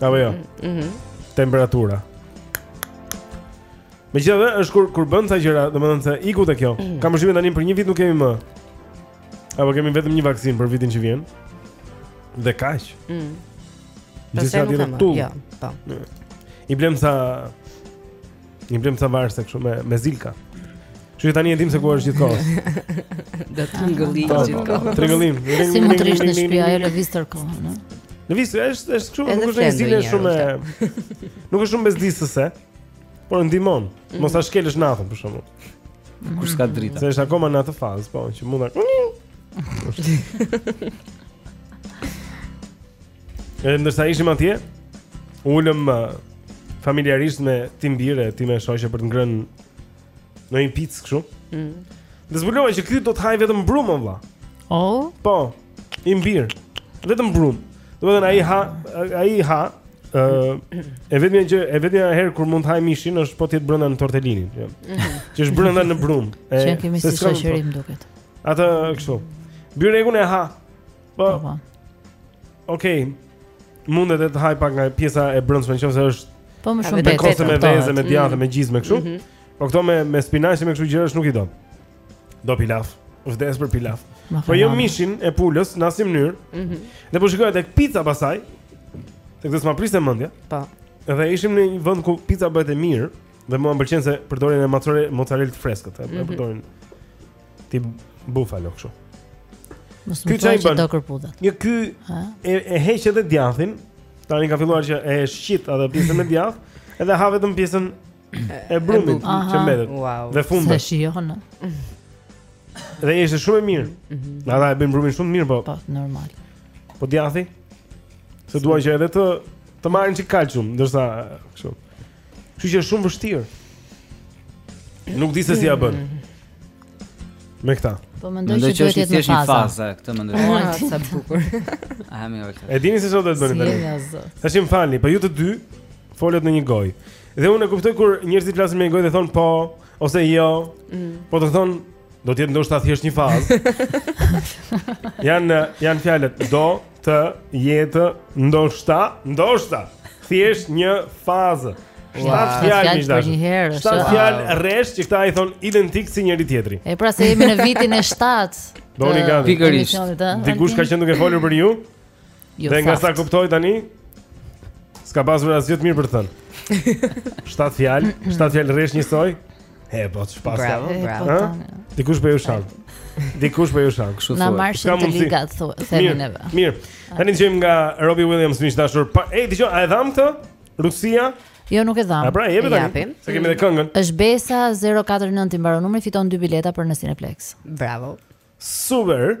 Apo jo. Mhm. Mm Temperatura. Megjithatë është kur, kur bën ca gjëra Domethënë se iku dhe kjo mm. Ka më shime të një për një vit nuk kemi më Apo kemi vetëm një vaksinë për vitin që vjen Dhe kaq mm. Gjithë sa tjetë të tullë ja, po. I blemë ca I blemë ca varëse kështu me, me zilka Që tani e dim se ku është gjithë kohës Do tringëllijë po, gjithë po, po, kohës Tringëllim Si mund të rrish në shpi a lëviz tërë kohën? Lëviz, është është kështu, nuk është një zile shumë Nuk është shumë bezdisëse Por ndihmon, mm. mos ta shkelësh natën për shembull mm. Kur s'ka drita Se është akoma në atë fazë, po, që mund ta Edhe ndërsa ishim atje, u ulëm uh, familjarisht me tim bir e time shoqe për të ngrënë në një picë kështu. Mm. Dhe zbulova që ky do të hajë vetëm brumë o vëlla. Oh. Po. Im bir. Vetëm brumë. Domethënë ai ha, ai ha, ë uh, e vetmja gjë, e vetmja herë kur mund të hajë mishin është po të jetë brenda në tortelini, jo. Mhm. Që është brenda në brumë. E, Që kemi se si s'ka më shoqërim duket. Atë kështu. Byrekun e ha. Po. po, po. Okej. Okay. Mundet të hajë pak nga pjesa e brendshme nëse është Po më shumë vetë. Kur është me vezë, me djathë, mm. me gjizë, me kështu. Mhm. Po këto me me spinaq e me kështu gjërash nuk i do. Do pilaf. Vdes për pilaf. Po jo mishin e pulës në asnjë mënyrë. Mhm. Ne po shikojmë tek pizza pastaj. Tek s'ma priste mendja. Po. Dhe ishim në një vend ku pizza bëhet e mirë dhe mua më pëlqen se përdorin e mozzarella të freskët, e mhm. përdorin. Ti bufalo kështu. Mos më thuaj që do kërpudhat. Jo ky e, e heq edhe djathin. Tani ka filluar që e shqit atë pjesën me djathë, edhe ha vetëm pjesën e brumit që mbetet. Wow. Dhe fundi. S'e shijon. Dhe ishte shumë e mirë. Mm -hmm. Na dha e bën brumin shumë mirë, po. Po, normal. Po djathi? Se dua që edhe të të marri një çik kalcium, ndërsa kështu. Kështu që është shumë vështirë. Nuk di se si ja bën. Me këta. Po mendoj se duhet të jesh në fazë këtë mendoj. Oh, sa bukur. Ah, më vërtet. E dini se çfarë do të bëni tani? Tash më falni, po ju të dy folët në një gojë. Dhe unë e kuptoj kur njerëzit flasin me një gojë dhe thonë po ose jo. Mm. Po të thonë Do të jetë ndoshta thjesht një fazë. Jan janë fjalët do të jetë ndoshta, ndoshta thjesht një fazë. Shtatë fjalë më dash. Shtatë fjalë rresht që këta i thonë identik si njëri-tjetri. E pra se jemi në vitin e 7. Doni gati. Pikërisht. Dikush ka qenë duke folur për ju? Jo dhe nga sa kuptoj tani S'ka pasur asgjë të mirë për të thënë Shtatë fjalë Shtatë fjalë rresht njësoj He, po të shpas ka Bravo, bravo Dikush për ju shanë Dikush për ju shanë Kështu Na marrshin të ligat Mirë, neve. mirë Tani të qëjmë nga Robbie Williams Miq të dashur pa, E, të dëgjojmë, a e dhamë të? Rusia Jo nuk e dhamë A pra, jepe tani Se kemi dhe këngën është Besa 049 i mbaron numri fiton 2 bileta për në Cineplex Bravo Super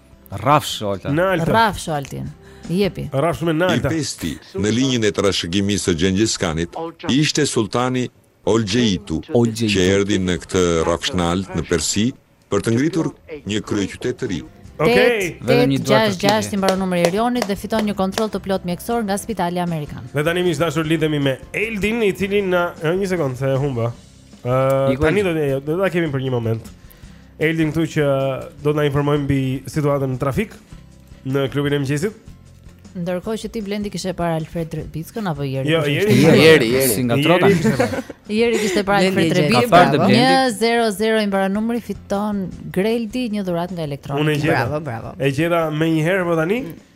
Rrafsh Olta. Nalta. Rrafsh Oltin. Jepi. Rrafsh me Nalta. I pesti në linjën e trashëgimisë së Xhenxhis Kanit ishte sultani Olxheitu, që erdhi në këtë rrafshnaltë në Persi për të ngritur një kryeqytet të ri. Okej, vetëm një duartrokitje. 6 i mbaron numri i Erionit dhe fiton një kontroll të plotë mjekësor nga Spitali Amerikan. Dhe tani miq të dashur lidhemi me Eldin, i cili na, një sekond se humba. Ëh, tani do të do ta kemi për një moment. Eldin këtu që do të na informojë mbi situatën në trafik në klubin e mëngjesit. Ndërkohë që ti Blendi kishe parë Alfred Trebickën apo Jeri? Jo, Jeri, Jeri, Jeri, si nga trota. Jeri kishte parë Alfred Trebickën. 100 i mbaron numri fiton Greldi një dhuratë nga Elektronika. Bravo, bravo. E gjeta menjëherë po tani. Mm.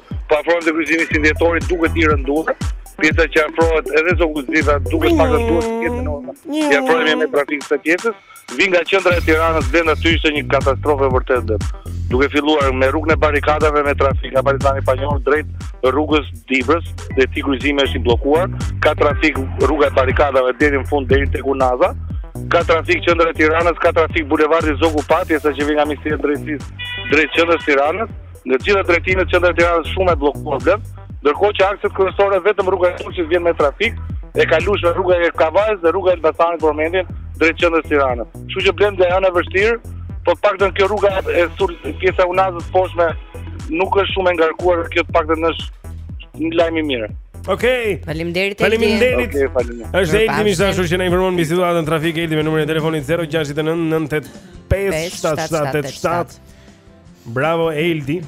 Po afrohem te kryqëzimi i 21 Dhjetorit duket i rënduar, pjesa që afrohet edhe Zogu i Zi duket pak të duhet të jetë në orë. Ja afrohemi me trafik së pjesës, vi nga qendra e Tiranës dhe aty ishte një katastrofë vërtet dhe duke filluar me rrugën e Barrikadave me trafik nga Partizani i Panjohur drejt rrugës Dibrës dhe te kryqëzimi është i bllokuar, ka trafik rruga e Barrikadave deri në fund deri tek Unaza, ka trafik qendra e Tiranës, ka trafik bulevardi Zogu i Parë, pjesa që vjen nga Ministria e Drejtësisë drejt qendrës Tiranës, Në të gjitha drejtimet qendra e Tiranës është shumë e bllokuar Blend, ndërkohë që akset kryesore vetëm rruga e Durrësit vjen me trafik, e kalueshme rruga e Kavajës dhe rruga e Elbasanit për momentin drejt qendrës së Tiranës. Kështu që Blend gjendja është e vështirë, po të paktën kjo rruga e sur pjesa e Unazës poshtme nuk është shumë e ngarkuar, kjo të paktën është një lajm i mirë. Okej. Okay. Faleminderit. Faleminderit. Okej, okay, faleminderit. Është Eldi miq të dashur që na informon mbi situatën e trafikut Eldi me numrin e telefonit 069 98 577 Bravo Eldi.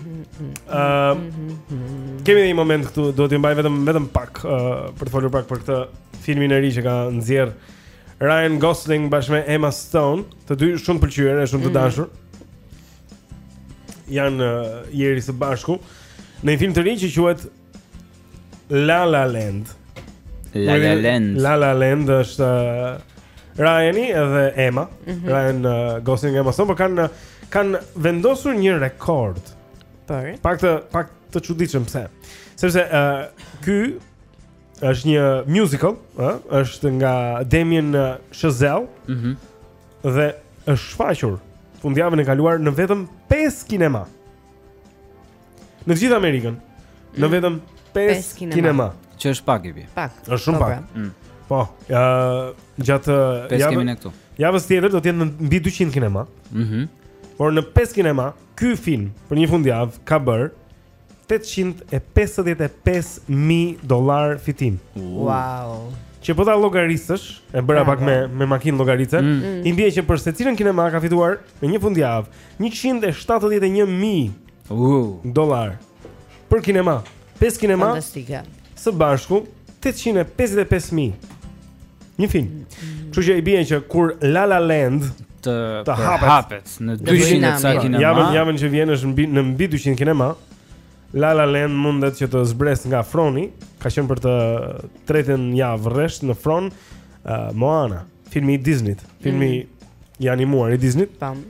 Ëm uh, kemi një moment këtu, do të mbaj vetëm vetëm pak uh, për të folur pak për këtë filmin e ri që ka nxjerr Ryan Gosling bashkë me Emma Stone, të dy shumë pëlqyer, e shumë të mhm. dashur. Janë uh, Jeri së bashku në një film të ri që quhet La La Land. La La Land. La La Land është uh, Ryani dhe Emma. Mm -hmm. Ryan uh, Gosling e Emma Stone po kanë kanë vendosur një rekord. Po. Pak të pak të çuditshëm pse? Sepse uh, ky është një musical, ë, është nga Damien Chazelle. Mhm. Mm dhe është shfaqur fundjavën e kaluar në vetëm 5 kinema. Në gjithë Amerikën. Në mm. vetëm 5 kinema. kinema. Që është pak i bi. Pak. Është shumë po, pak. Pra. Mm. Po, ja, gjatë javës. kemi ne këtu. Javës tjetër do të jenë mbi 200 kinema. Mhm. Mm Por në 5 kinema, ky film për një fundjavë ka bërë 855.000 dollar fitim. Wow. Që po ta llogaritësh, e bëra pak me me makinë llogaritëse, mm. mm. i bie që për secilën kinema ka fituar në një fundjavë 171.000 Uuu. Dolar. Për kinema. 5 kinema. Fantastike. Së bashku 855.000. Një film. Kështu që i bie që kur La La Land të të hapet, hapet në 200 ca kinema. Javën javën që vjen është mbi në mbi 200 kinema. La La Land mundet që të zbresë nga froni, ka qenë për të tretën javë rresht në fron uh, Moana, filmi i Disneyt, filmi mm. i animuar i Disneyt. Tam.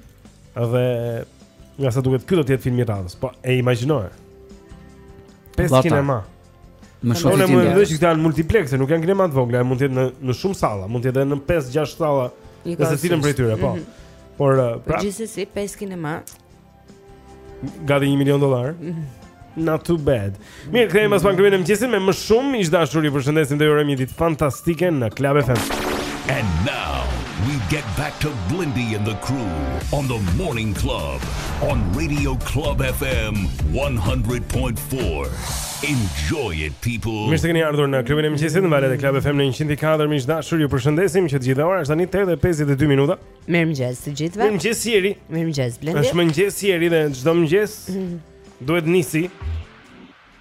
Dhe nga sa duket ky do të jetë filmi i radhës. Po e imagjinoj. Pesë Plata. kinema. Më shumë Unë se mund të kinema. thosh që këto janë multiplexe, nuk janë kinema të vogla, mund të jetë në në shumë salla, mund të jetë edhe në 5-6 salla, Një në secilën kohësisht. prej tyre, po. Mhm. Por uh, Po pra, gjithsesi 5 kinema. gati 1 milion dollar. Mhm. Not too bad. Mirë, kthehemi pas pak në klubin e mëngjesit me më shumë miq të dashur ju përshëndesim dhe ju urojmë një ditë fantastike në Club FM. And now we get back to Blendi and the crew on the Morning Club on Radio Club FM 100.4. Enjoy it people. Mirë se keni ardhur në klubin e mëngjesit në valët e Club FM në 104 miq të dashur ju përshëndesim që të gjithë ora është tani 8:52 minuta. Mirëmëngjes të gjithëve. Mirëmëngjes Jeri. Mirëmëngjes Blendi. Është mëngjes Jeri dhe çdo mëngjes Duhet të nisi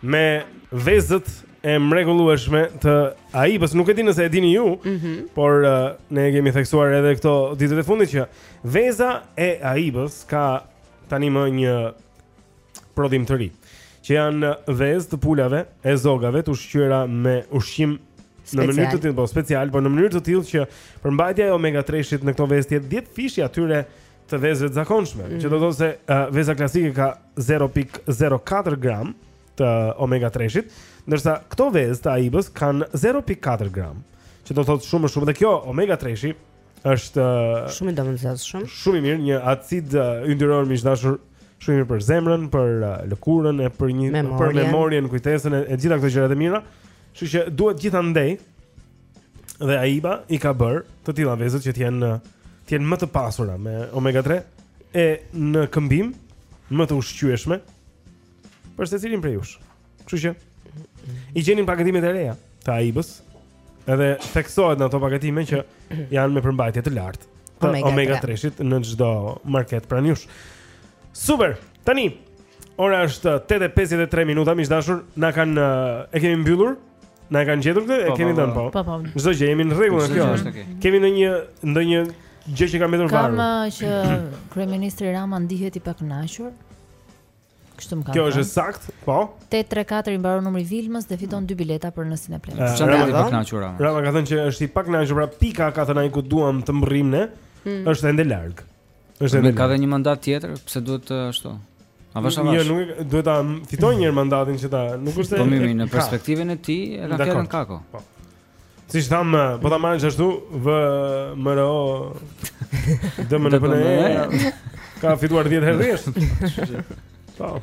me vezët e mrekullueshme të Aibës, nuk e di nëse e dini ju, mm -hmm. por uh, ne e kemi theksuar edhe këto ditët e fundit që veza e Aibës ka tani më një prodhim të ri, që janë vezë të pulave e zogave të ushqyera me ushqim në mënyrë të tillë, po special, por në mënyrë të tillë që përmbajtja e omega 3-shit në këto vezë të jetë 10 fishi i atyre të vezëve të zakonshme, mm. që do të thotë se uh, veza klasike ka 0.04 gram të omega 3-shit, ndërsa këto vezë të AIBA-s kanë 0.4 gram, që do të thotë shumë më shumë dhe kjo omega 3-shi është shumë i domosdoshëm. Shumë i mirë, një acid yndyror miq të dashur shumë i mirë për zemrën, për lëkurën e për një memorien. për memorien, kujtesën e, e gjitha këto gjëra të mira. Kështu që duhet gjithandej Dhe AIBA i ka bërë të tilla vezët që të jenë të jenë më të pasura me omega 3 e në këmbim më të ushqyeshme për secilin prej jush. Kështu që i gjeni paketimet e reja të AIBA-s. Edhe theksohet në ato paketime që janë me përmbajtje të lartë të Omega omega 3. 3-shit në çdo market pranë jush. Super. Tani ora është 8:53 minuta, miq të dashur, na kanë eh, e kemi mbyllur. Na e kanë gjetur këtë? E po, kemi po, dhënë po. Po, po. po. Çdo gjë jemi në rregull me kjo. Kemi ndonjë ndonjë gjë që ka mbetur varur. Kam uh, që kryeministri Rama ndihet i pakënaqur. Kështu më kanë. Kjo është e saktë? Po. 834 i mbaron numri Vilmës dhe fiton dy bileta për në Cineplex. Uh, Çfarë ka pakënaqur Rama? Rama ka thënë që është i pakënaqur pra pika ka thënë ai ku duam të mbërrijmë ne. Hmm. Është ende larg. Është edhe ka dhe një mandat tjetër, pse duhet të ashtu? Avash avash Jo, nuk duhet ta fitojë një herë mandatin që ta, nuk është se Po mirë, në perspektivën e tij, e ka fjalën kako. Po. Siç thamë, po ta marrësh ashtu V M R O D M N P N E. Ka fituar 10 herë rresht. Po.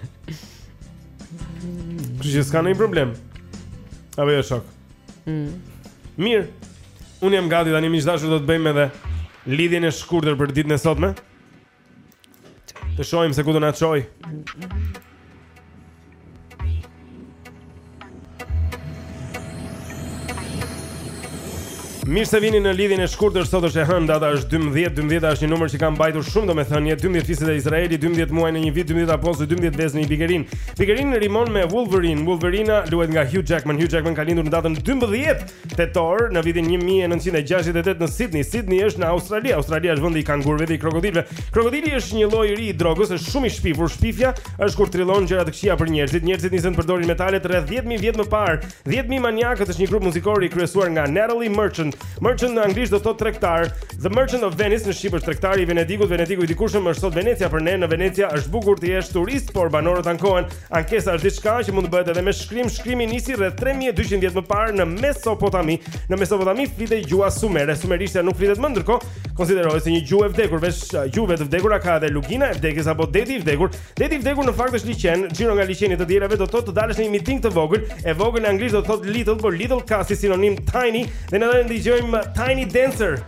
Kështu që s'ka ndonjë problem. A vjen jo, shok? Mm. Mirë. Unë jam gati tani miq të dashur do të bëjmë edhe lidhjen e shkurtër për ditën e sotme. Të shohim se ku do na çojë. Mirë se vini në lidhjen e shkurtër sot është e hënë data është 12 12 është një numër që ka mbajtur shumë domethënie 12 fiset e Izraelit 12 muaj në një vit 12 apostuj 12 vezë në një bikerin. Bikerin rimon me Wolverine. Wolverine luhet nga Hugh Jackman. Hugh Jackman ka lindur në datën 12 tetor në vitin 1968 në Sydney. Sydney është në Australi. Australia është vendi i kangurëve dhe i krokodilëve. Krokodili është një lloj i ri i drogës, është shumë i shpifur. Shpifja është kur trillon gjëra të këqija për njerëzit. Njerëzit nisën të përdorin metalet rreth 10000 vjet më parë. 10000 maniakët është një grup muzikor i kryesuar nga Natalie Merchant. Merchant në anglisht do të thotë tregtar. The Merchant of Venice në shqip është tregtari i Venedikut. Venediku i dikurshëm është sot Venecia për ne. Në Venecia është bukur të jesh turist, por banorët ankohen Ankesa është diçka që mund të bëhet edhe me shkrim. Shkrimi nisi rreth 3200 vjet më parë në Mesopotami. Në Mesopotami flitej gjuha sumere. Sumerishtja nuk flitet më ndërkohë, konsiderohet si një gjuhë e vdekur. Veç uh, gjuhëve të vdekura ka edhe lugina e vdekjes apo deti i vdekur. Deti i vdekur në fakt është liqen, xhiro nga liqeni të dielave do të thotë të dalësh në një miting të vogël. E vogël në anglisht do të thotë little, por little ka si sinonim tiny. Dhe ne do të dëgjojmë Tiny Dancer.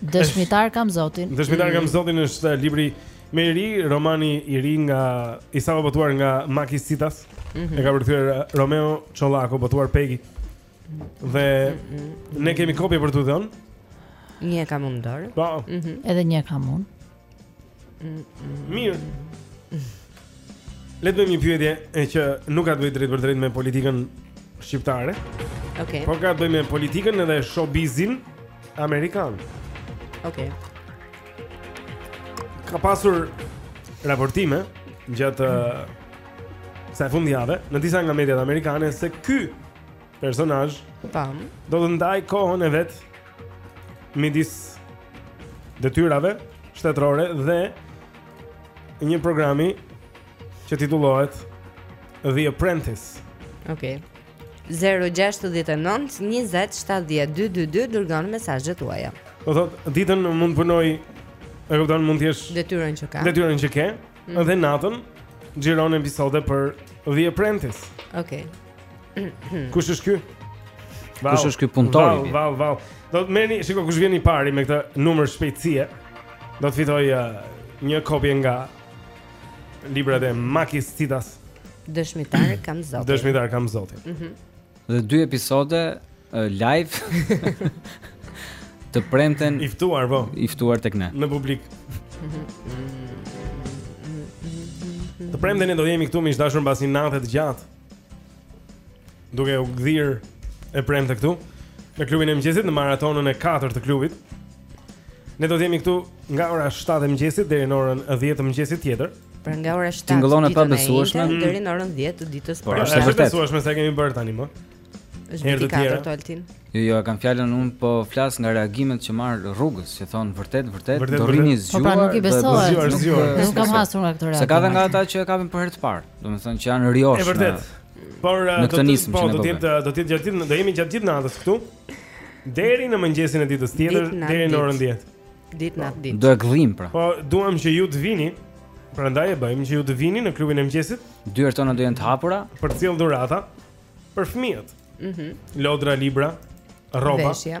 Dëshmitar kam Zotin. Dëshmitar kam mm. Zotin është eh, libri më i ri, romani i ri nga i sapo botuar nga Makis Citas. Mm -hmm. E ka përkthyer eh, Romeo Çollako, botuar Pegi. Dhe mm -hmm. ne kemi kopje për t'u dhënë. Një e kam unë dorë. Po. Mm -hmm. Edhe një e kam unë. Mirë. Le të bëjmë një pyetje që nuk ka të bëjë drejtpërdrejt me politikën shqiptare. Okej. Okay. Por ka të bëjë me politikën edhe showbizin amerikan. Okej. Okay. Ka pasur raportime gjatë mm. kësaj fundjave në disa nga mediat amerikane se ky personazh. Tam. Do të ndaj kohën e vet midis detyrave shtetërore dhe një programi që titullohet The Apprentice. Okej. Okay. 069 20 70 222 Dërgoni mesazhet tuaja Do thot, ditën mund punoj E kupton mund të jesh Detyren që ka Detyren që ke mm. Dhe natën Xhiron episode për The Apprentice Okej okay. Kush është ky? Kush është ky punëtor? Vau, vau, vau. Do të merrni, shikoj kush vjen i pari me këtë numër shpejtësie. Do të fitoj uh, një kopje nga libri i Makis Citas. Dëshmitar kam zotin. Dëshmitar kam zotin. Mhm. Mm dhe dy episode uh, live të premten i ftuar po. I ftuar tek ne. Në publik. Të premten ne do jemi këtu miq të dashur mbas një nate të gjatë. Duke u gdhir e premte këtu në klubin e mëngjesit në maratonën e 4 të klubit. Ne do të jemi këtu nga ora 7 e mëngjesit deri në orën 10 të mëngjesit tjetër. Pra nga ora 7 tingëllon e pabesueshme deri në orën 10 të ditës. Po, është e vërtetë. E besueshme se e kemi bërë tani më. Është herë të tjera to Altin. Jo, jo, e kam fjalën un po flas nga reagimet që marr rrugës, që thon vërtet, vërtet, vërtet do rrini zgjuar. Po pra nuk i besohet. Nuk kam hasur nga këto reagime. Se ka dhe nga ata që e kapin për herë të parë. Domethënë që janë riosh. Është vërtet. Por do të nisim po, do të jetë do të jetë gjatë ditës, do jemi gjatë gjithë natës këtu. Deri në mëngjesin e ditës tjetër, deri në orën 10. Ditë natë ditë. Do e gdhim pra. Po duam që ju të vini. Prandaj e bëjmë që ju të vini në klubin e mëngjesit. Dyert tona do jenë të hapura për të sjellë dhurata për fëmijët. Mhm. Mm Lodra, libra, rroba. Veshje.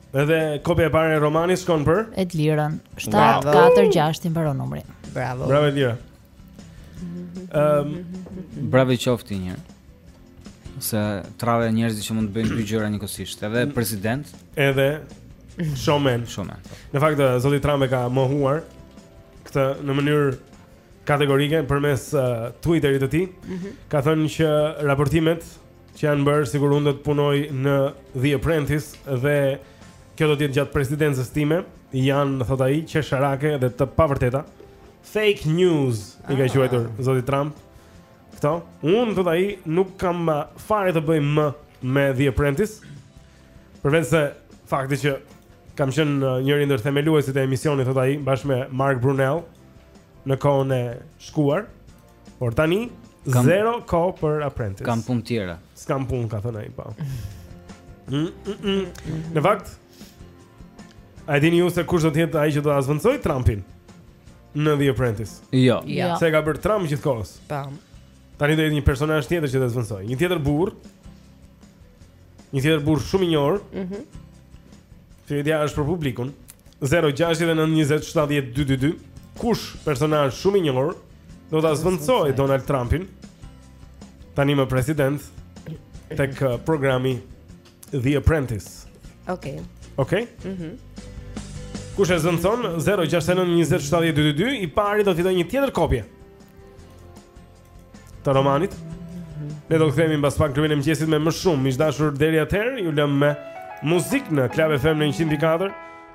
Edhe kopja e parë e romanit shkon për Edlirën. 746 i mbaron numri. Bravo. Bravo Edlira. Ehm, um, bravo qoftë një herë. Si thua njerëzit që mund të bëjnë dy gjëra njëkohësisht, edhe mm. president, edhe showman, showman. Po. Në fakt zoti Trump e ka mohuar këtë në mënyrë kategorike përmes uh, Twitterit të tij. Mm -hmm. Ka thënë që raportimet Që janë bërë sikur unë do të punoj në The Apprentice dhe kjo do të jetë gjatë presidencës time, janë thot ai qesharake dhe të pavërteta. Fake news i ka ah. quajtur zoti Trump. Këto, unë thot ai nuk kam uh, fare të bëj më me The Apprentice. Përveç se fakti që kam qenë uh, njëri ndër themeluesit e emisionit thot ai bashkë me Mark Burnett në kohën e shkuar. Por tani kam, zero kohë për apprentice. Kam punë tjera. S'kam punë, ka thënë ai, po. Mm, mm, mm. mm, mm. Në fakt, a e dini ju se kush do të jetë ai që do ta zvendësojë Trumpin në The Apprentice? Jo. Ja. Se e ka bërë Trump gjithkohës. Po. Tani do jetë një personazh tjetër që do ta zvendësojë. Një tjetër burrë. Një tjetër burrë shumë i njohur. Mhm. Mm Pyetja është për publikun. 0692070222. Kush personazh shumë i njohur do ta zvendësojë Donald Trumpin tani më president tek uh, programi The Apprentice? Okej. Okay. Okej? Okay? Mhm. Mm Kush e zvendëson 0692070222 i pari do të fitojë një tjetër kopje. të romanit. Ne do të kthehemi mbas pak në klubin e mëngjesit me më shumë. Miq të dashur, deri atëherë ju lëmë me muzikë në Club FM në 104.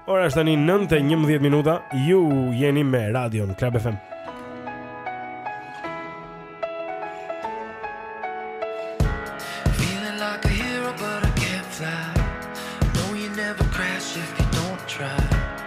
Ora është tani 9:11 minuta. Ju jeni me Radion Club FM.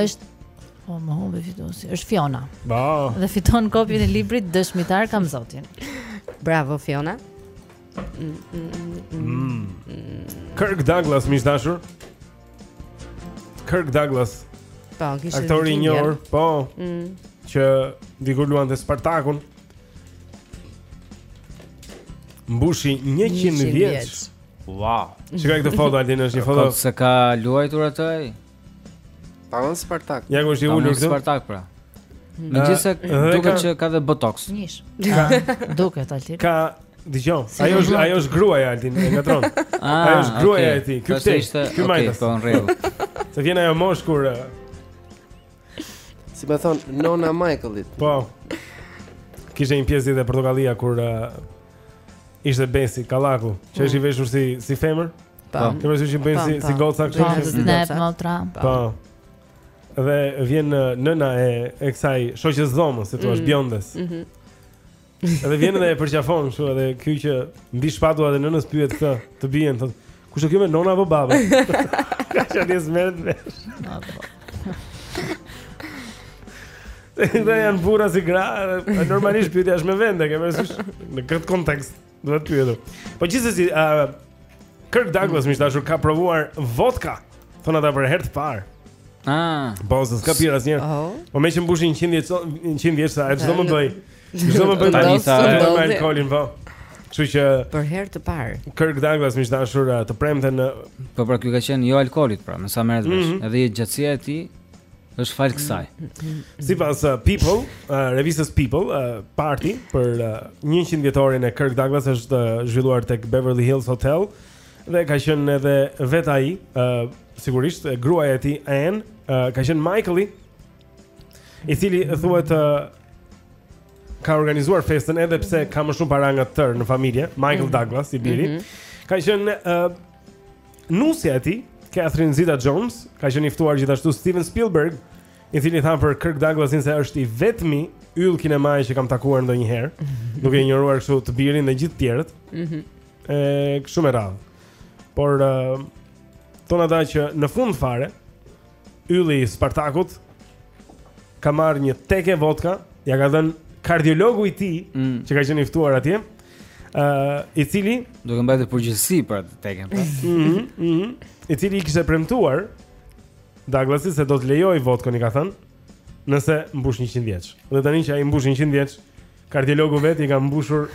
Është Po më humbi fituesi. Është Fiona. Ba. Dhe fiton kopjen e librit Dëshmitar kam Zotin. Bravo Fiona. Mm, mm, mm, Kirk Douglas miq të dashur. Kirk Douglas. Po, kishte. Aktori i njohur, po. Mm. Që dikur luante Spartakun. Mbushi 100 vjeç. Wow. Shikoje këtë foto Altin, është një foto. Kot s'e ka luajtur atë ai. Pallon Spartak. Ja ku është i ulur këtu. Spartak pra. Hmm. Megjithëse duket që ka dhe botox. Nish. Duket Altin. Ka Dijon, si ajo është ajo është gruaja Altin e ngatrron. Ah, ajo është gruaja okay. e tij. Ky ishte ky majtas. Po në rregull. Se vjen ajo moshë kur eh, Si më thon nona e Michaelit. Po. Kishte një pjesë dhe te Portokallia kur uh, ishte Besi Kallaku, që është i mm. veshur si si femër. Po. Kemi thënë që Besi si goca kështu. Po, si snap maltra. Po. Dhe vjen uh, nëna e e kësaj shoqes dhomës, si thua, mm. Biondes. Mhm. Edhe vjen edhe e përqafon kështu edhe ky që mbi shpatulla dhe nënës pyet këtë, të bien thotë, kush e ke më nona apo baba? Ka qenë s'merret vesh. Këta janë burra si gra, e normalisht pyetja është me vend, e ke parasysh në këtë kontekst duhet pyetur. Po gjithsesi, uh, Kirk Douglas miq të dashur ka provuar vodka, thonë ata për herë të parë. Ah, Po s'ka pirë asnjë. Oh. Po meqë mbushi 100 vjeç, 100 vjeç tha ç'do më bëjë. Ç'do më bëjë tani tha edhe me alkoolin. Po. Kështu që për herë të parë. Kirk Douglas miq të dashur të premten Po pra ky ka qenë jo alkoolit pra, me sa merret vesh. Mm -hmm. Edhe jetëgjatësia e tij është falë kësaj. Sipas uh, People, uh, revistës People, uh, party për uh, 100 vjetorin e Kirk Douglas është uh, zhvilluar tek Beverly Hills Hotel dhe ka qenë edhe vetë ai, uh, sigurisht gruaja e tij Anne, uh, ka qenë Michaeli i cili thuhet ka organizuar festën edhe se ka më shumë para nga tërë në familje, Michael mm -hmm. Douglas i biri. Mm -hmm. Ka qenë uh, nusja e tij, Catherine Zeta Jones, ka qenë i ftuar gjithashtu Steven Spielberg, i cili tha për Kirk Douglasin se është i vetmi yll kinemaje që kam takuar ndonjëherë, mm -hmm. duke injoruar kështu të birin dhe gjithë tjerët. Mhm. Mm e kështu me radhë. Por uh, thonë ata që në fund fare ylli i Spartakut ka marrë një teke vodka, ia ka dhënë kardiologu i tij mm. që ka qenë i ftuar atje. ë uh, i cili do të mbajë përgjegjësi për atë teken. Pra. Mhm, mhm. I cili i kishte premtuar Douglasit se do të lejojë vodkën, i ka thënë, nëse mbush 100 vjeç. Dhe tani që ai mbushi 100 vjeç, Kardiologu vetë i ka mbushur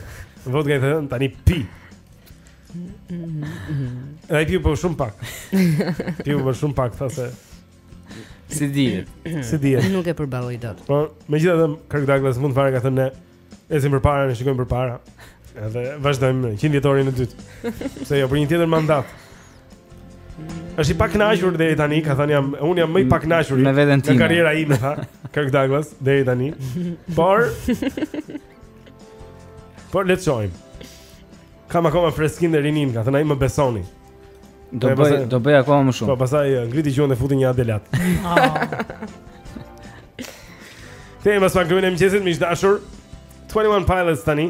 vodka i ka thënë tani pi. Edhe ai piu po shumë pak. Piu po shumë pak tha se s'i dihet. S'i dihet. Nuk e përballoi dot. Po, megjithatë Kirk Douglas në fund fare ka thënë ne ecim përpara, ne shikojmë përpara. Edhe vazhdojmë 100 vjetorin e dytë. Pse jo për një tjetër mandat. Është i pakënaqur deri tani, ka thënë jam, unë jam i pakënaqur me veten time. Nga karriera ime, tha Kirk Douglas deri tani. Por Por le të shojmë. Kam akoma freskinë e rininë, ka thënë ai më besoni. Do bëj pastaj, do bëj akoma më shumë. Po pastaj eh, ngriti gjuhën dhe futi një adalat. Kemi pas pak lojën e mëngjesit miq të dashur. 21 Pilots tani.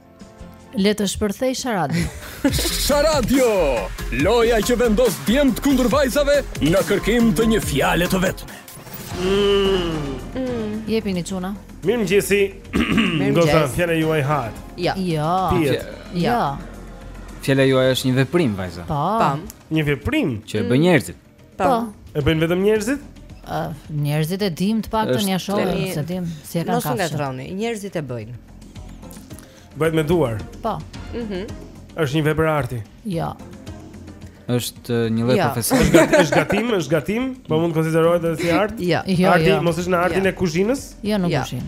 Le të shpërthejë Sharadio. Sharadio, loja që vendos djemtë kundër vajzave në kërkim të një fjale të vetme. Mm. Mm. Jepi një çuna. Mirëmëngjesi. Mirëmëngjesi. Fjala juaj, hajt. Ja. Ja. Pjet. Ja. Fjala juaj është një veprim, vajza. Pa. Pa. Një veprim. Që e bëjnë njerëzit. Po. po. E bëjnë vetëm njerëzit? Uh, njerëzit e dim të paktën që njohim, se dim, si e kanë kafshë. Mos ngatërroni, njerëzit e bëjnë. Bëhet me duar? Po. Mm -hmm. është një vepër arti? Jo. është uh, një lloj jo. profesioni? është gatim, është gatim, po mund të konsiderohet dhe si art? Jo, jo, jo. Arti, mos është në artin jo. e kuzhinës? Jo, në jo. kuzhinë.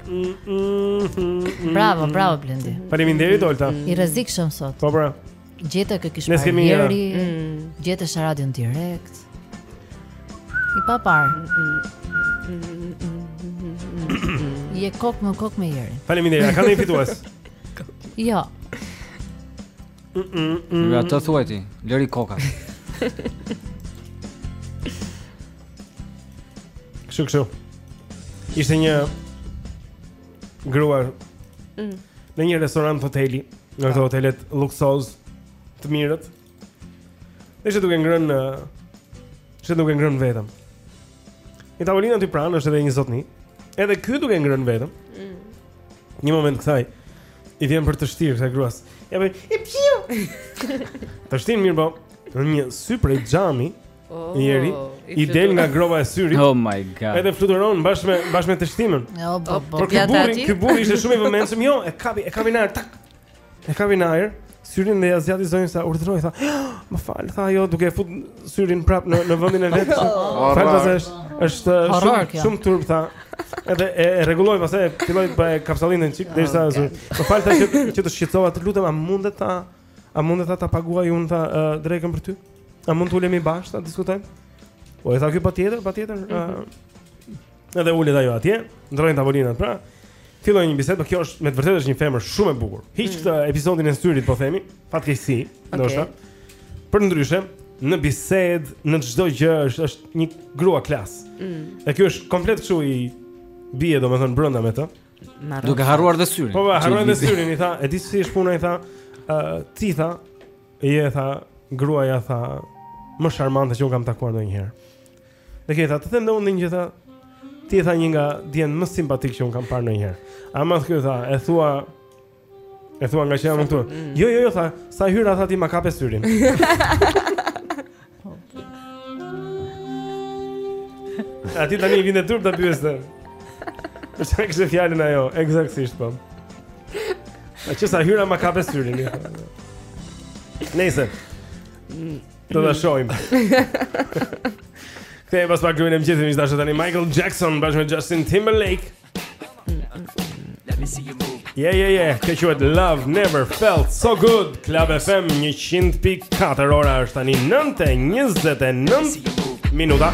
Bravo, bravo Blendi. Faleminderit Olta. Mm. I rrezikshëm sot. Po bra. Gjeti kë kish parë. Ne jeri. Mm. Gjeta sa radio direkt. I pa parë. Je kok më kok me jeri. Faleminderit. A ka ndonjë fitues? Jo. Mm, mm, mm. Ja të thuaj ti, lëri kokat. Kështu kështu. Ishte një grua mm. në një restorant hoteli, nga këto ah. hotelet luksoz të mirët. Ishte duke ngrënë në Ishte duke ngrënë vetëm. Në tavolinën aty pranë është edhe një zotni. Edhe ky duke ngrënë vetëm. Mm. Një moment kësaj i vjen për të teshtirë kësaj gruas. Ja po, e piu. Teshtin mirë po, në një sy prej xhami. Oh, Njëri i del nga gropa e syrit. Oh my god. Edhe fluturon bashkë me bashkë me teshtimën. Jo, po, po. Por ky burri, ky burri ishte shumë i vëmendshëm. Jo, e kapi, e kapi në ajër tak. E kapi në ajër. Syrin dhe ia zgjati zonjës urdhëro i tha, "Më fal, tha ajo duke fut syrin prap në në vendin e vet." Fal tha është është shumë shumë turp tha. Edhe e rregulloi pastaj filloi të bëj kapsallit një çik derisa oh, u zu. Më fal tha që që të shqetësova, të lutem a mundet ta A mund të tha ta paguaj unë tha uh, drekën për ty? A mund të ulemi bashkë ta diskutojmë? Po e tha ky patjetër, patjetër. Mm -hmm. uh, edhe ulet ajo atje, ndrojnë tavolinat pra. Filloi një bisedë, por kjo është me të vërtetë është një femër shumë e bukur. Hiq këtë mm. episodin e syrit po themi, fatkeqësi, ndoshta. Okay. Përndryshe, në bisedë, në çdo gjë është është një grua klas. Mm. E ky është komplet kështu i bie domethënë brenda me të. Duke harruar dhe syrin. Po, harron dhe syrin, i tha, e di si është puna, i tha, ë, ti tha, je tha, gruaja tha, më sharmante që un kam takuar ndonjëherë. Dhe kjo tha, të them dhe unë një gjë tha, ti je tha një nga djemtë më simpatik që un kam parë ndonjëherë. Ama ky tha, e thua E thua nga që jam këtu. Mm. Jo, jo, jo, tha, sa hyra tha ti ma kape syrin. A ti tani të vinte turp të pyes të Për që e kështë fjalën ajo, ekzaktësisht po A që sa hyra ma kape syrin Nejse Të dëgjojmë Këtë e pas pak kërën e mqetin Ishtë da shëtani Michael Jackson Bashkë me Justin Timberlake Yeah, yeah, yeah, kjo quhet Love Never Felt So Good Club FM 100.4 ora është tani 9.29 minuta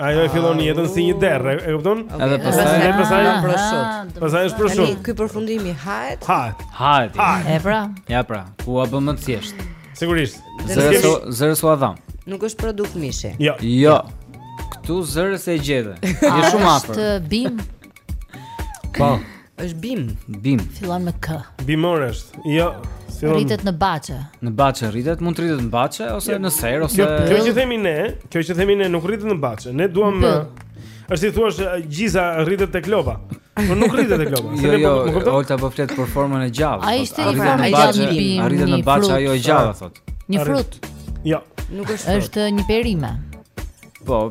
Ajo e fillon jetën si një derr, e kupton? Edhe pastaj edhe pastaj është proshut. Pastaj është proshut. Ky përfundimi hahet. Hahet. Hahet. E pra. Ja pra, kjo e bën më të thjeshtë. Sigurisht. Zero so, zero so adam. Nuk është produkt mishi. Jo. Jo. Ktu zero se gjete. Je shumë afër. Është bimë. Po. Është bimë. Bimë. Fillon me k. Bimor është. Jo. Fillon... Rritet në baçe. Në baçe rritet, mund të rritet në baçe ose jo. në serë ose jo, Kjo që themi ne, kjo që themi ne nuk rritet në baçe. Ne duam në... Është si thua gjiza rritet tek lopa. Po nuk rritet tek lopa. Jo, jo, nuk kupton. Olta po flet për formën e gjallë. Ai ishte i pra, ai gjallë i bimë. Rritet në baçe ajo e gjallë thotë. Një frut. Jo. Nuk është. Është një perime. Po,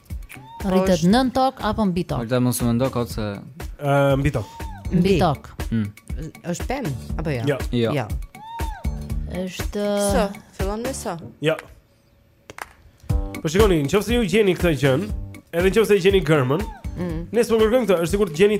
Rritet nën tokë apo mbi tokë? Ata mos u mendo kot se ë mbi tokë. Mbi tokë. Hm. Është pemë apo jo? Jo. Jo. jo. Është S, fillon me S. Jo. Po shikoni, nëse ju gjeni këtë gjënë, edhe nëse e gjeni gërmën, mm. ne s'po kërkojmë këtë, është sikur të gjeni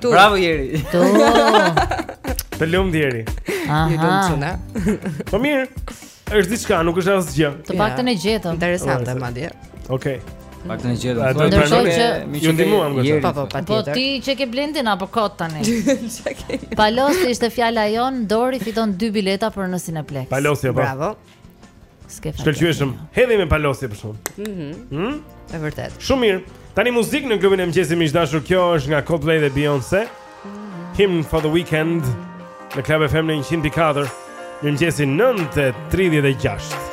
Tu. Bravo Jeri. Tu. Të lumtë Jeri. Aha. Po mirë. Është diçka, nuk është asgjë. Të paktën e gjetëm. Interesante madje. Okej. Pak të në gjithë më thua Ndërshoj që Ju ndihmuam gëtë Po, po, pa po, tjetër Po ti që ke blendin apo kot tani Palos ishte fjala jonë Dori fiton dy bileta për në Cineplexx Palos jo po Bravo S'ke fat. Shkëlqyeshëm. Hedhim me palosje për shkak. Mhm. Mm mhm. Është vërtet. Shumë mirë. Tani muzikë në klubin e mëngjesit miq të dashur. Kjo është nga Coldplay dhe Beyoncé. Mm -hmm. Hymn for the Weekend. Në Club FM 100.4. Në mëngjesin 9:36.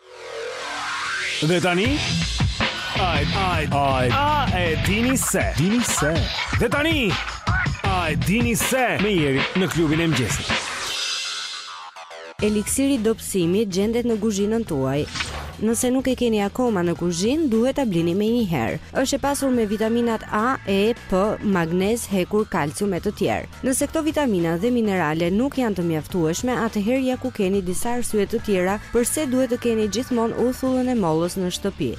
Dhe tani Ai ai ai a e dini se dini se Dhe tani a e dini se me Jerin në klubin e mëngjesit Eliksiri i dobësimit gjendet në kuzhinën tuaj Nëse nuk e keni akoma në kuzhinë, duhet ta blini menjëherë. Është e pasur me vitaminat A, E, P, magnez, hekur, kalcium e të tjerë. Nëse këto vitamina dhe minerale nuk janë të mjaftueshme, atëherë ja ku keni disa arsye të tjera përse duhet të keni gjithmonë uthullën e mollës në shtëpi.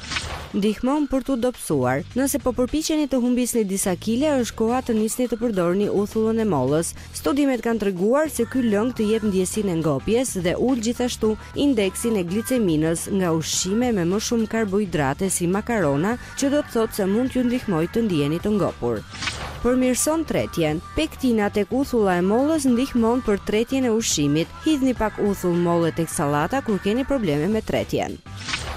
Ndihmon për t'u dobësuar. Nëse po përpiqeni të humbisni disa kile, është koha të nisni të përdorni uthullën e mollës. Studimet kanë treguar se ky lëng të jep ndjesinë e ngopjes dhe ul gjithashtu indeksin e gliceminës nga ushqime me më shumë karbohidrate si makarona, që do të thotë se mund t'ju ndihmojë të ndiheni të ngopur. Përmirëson tretjen. Pektina tek uthulla e mollës ndihmon për tretjen e ushqimit. Hidhni pak uthull molle tek sallata kur keni probleme me tretjen.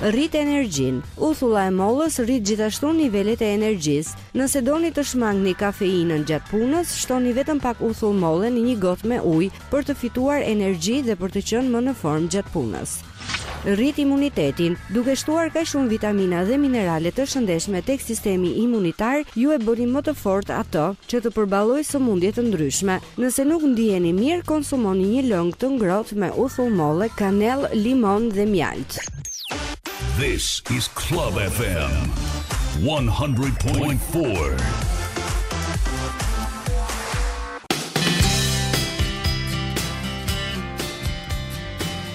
Rrit energjinë. Uthulla e mollës rrit gjithashtu nivelet e energjisë. Nëse doni të shmangni kafeinën gjatë punës, shtoni vetëm pak uthull molle në një gotë me ujë për të fituar energji dhe për të qenë më në formë gjatë punës. Rrit imunitetin, Duke shtuar kaq shumë vitamina dhe minerale të shëndetshme tek sistemi imunitar, ju e bëni më të fortë atë që të përballojë sëmundje të ndryshme. Nëse nuk ndiheni mirë, konsumoni një lëng të ngrohtë me uthull molle, kanellë, limon dhe mjaltë. This is Club FM 100.4.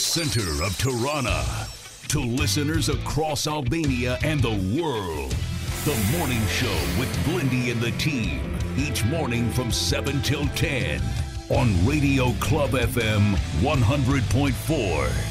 center of Tirana to listeners across Albania and the world. The morning show with Blindy and the team each morning from 7 till 10 on Radio Club FM 100.4.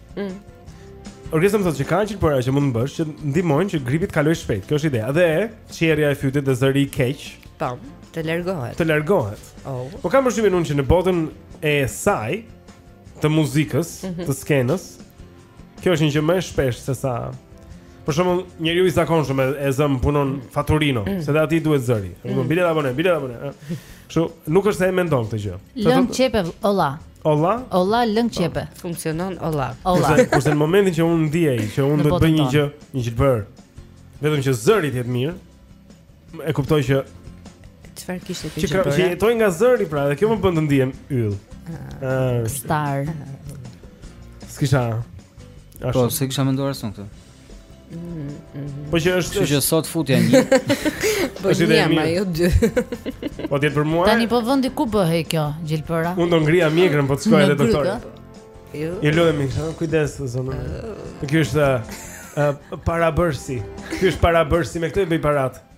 Mm. Orgesa më thotë që ka një gjilpërë që mund të bësh që ndihmojnë që gripi të kalojë shpejt. Kjo është ideja. Dhe çjerrja e fytit dhe zëri i keq. Po, të largohet. Të largohet. Oh. Po kam përshtypjen unë që në botën e saj të muzikës, mm -hmm. të skenës, kjo është një gjë më e shpeshtë se sa Për shembull, njeriu i zakonshëm e, e zëm punon faturino, mm. se dhe atij duhet zëri. Mm. Bilet abone, bilet abone. Kështu, nuk është se e mendon këtë gjë. Lëng qepe olla. Olla? Olla lëng po. qepe. Funksionon olla. Olla. Kurse në momentin që unë ndiej që unë do të bëj një gjilpërë, vetëm që zëri të jetë mirë, e kuptoj që çfarë kishte të gjë. Që jetoj nga zëri pra, dhe kjo më bën të ndihem yll. Ah. Ah. Star. S'kisha. Po, s'e kisha menduar këtë. Po që është Kështu që sot futja një. Po Është ide e një, mirë. ajo dy. Po të jetë për mua Tani po vendi ku bëhej kjo gjilpëra? Unë do ngrija mjekrën Po të shkoj Në edhe grykë, doktorin a? Ju. Ju lodhemi kështu, ha? kujdes zonë. Ky është ë, ë, parabërsi. Ky është parabërsi, me këtë i bëj parat.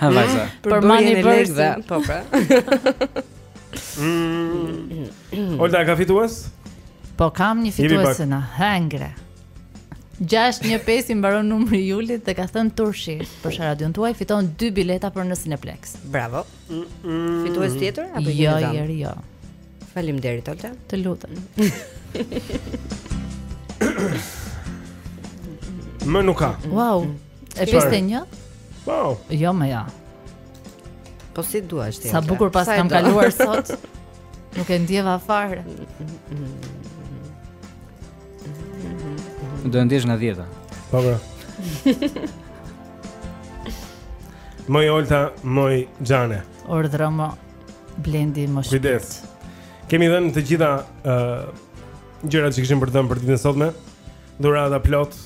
Ha vajza. Për mani vërse. Po pra. Mm. Olta ka fitues? Po kam një fituese në Hengre. 615 i mbaron numri i Julit dhe ka thënë Turshi përshëndes radion tuaj fiton dy bileta për në Cineplex. Bravo. Mm -mm. Fitues tjetër apo jo? Jo, jo, jo. Faleminderit Olta. Të lutem. Më nuk ka. Wow. E pesë e një? Po. Jo, më ja. Po si duash ti? Sa bukur paskam kaluar sot. Nuk e ndjeva fare. Do e ndjesh nga dhjeta. Po pra. Moj Olta, moj xhane. Urdhëro more Blendi më shpejt. Kujdes. Kemi dhënë të gjitha ë uh, gjërat që kishim për të dhënë për ditën e sotme. Dhurata plot,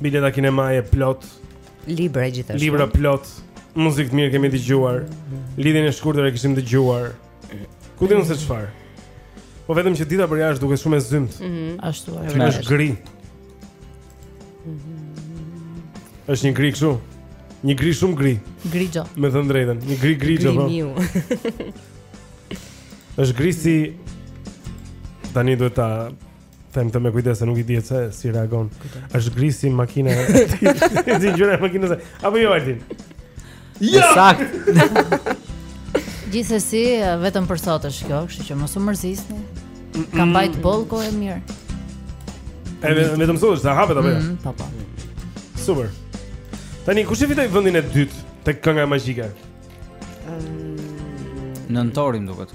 bileta kinemaje plot, libra gjithashtu. Libra plot, muzikë të mirë kemi dëgjuar. Lidhjen e shkurtër e kishim dëgjuar. Ku di un se çfarë? Po vetëm që dita për jashtë duket shumë e zymtë. Mm -hmm. Ashtu është. Është është gri. Mm -hmm. Është një gri kështu. Një gri shumë gri. Grigjo. Me thënë të drejtën, një gri grigjo. Po. Gri miu. Është gri si tani duhet ta Them këtë me kujdes se nuk i dihet se si reagon. Është gri si makina. Si ngjyra e makinës. Apo jo Altin. Jo. Sakt. Gjithsesi, vetëm për sot është kjo, kështu që mos u mërzisni. Ka mbajt boll kohë e mirë. Edhe vetëm sot është, a hapet apo jo? Mm, Po po. Super. Tani kush e fitoi vendin e dytë tek kënga magjike? Nëntori m'duket.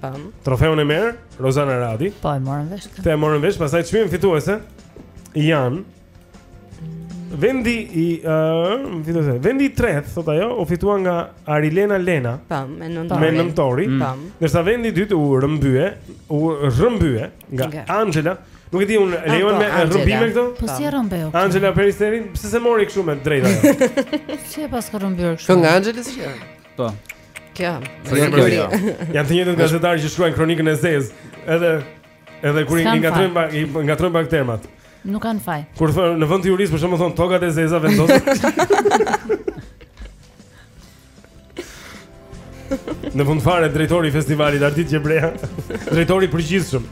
Pam. Trofeun e merr Rozana Radi. Po e morëm vesh. Këtë e morëm vesh, pastaj çmimin fituese janë Vendi i uh, fituese. Vendi i tretë, thotë ajo, u fitua nga Arilena Lena. Pam, me nëntori. Me nëntori. Mm. Pam. Ndërsa vendi i dytë u rrëmbye, u rrëmbye nga okay. Anxhela. Nuk e di un ç'lejon me rrëmbime këto? Po si rrëmbeu? Anxhela Peristeri, pse s'e mori kështu me drejtë ajo? Si e paska rrëmbyer kështu? Kënga Anxhela si? Po. Kjo. Janë të njëjtët gazetarë që shkruajnë kronikën e zezë. Edhe edhe kur i ngatrojnë pak i ngatrojnë pak termat. Nuk kanë faj. Kur thon në vend të juris për shembull thon togat e zeza vendosën. Në fund fare drejtori i festivalit Ardit Gjebrea, drejtori i përgjithshëm.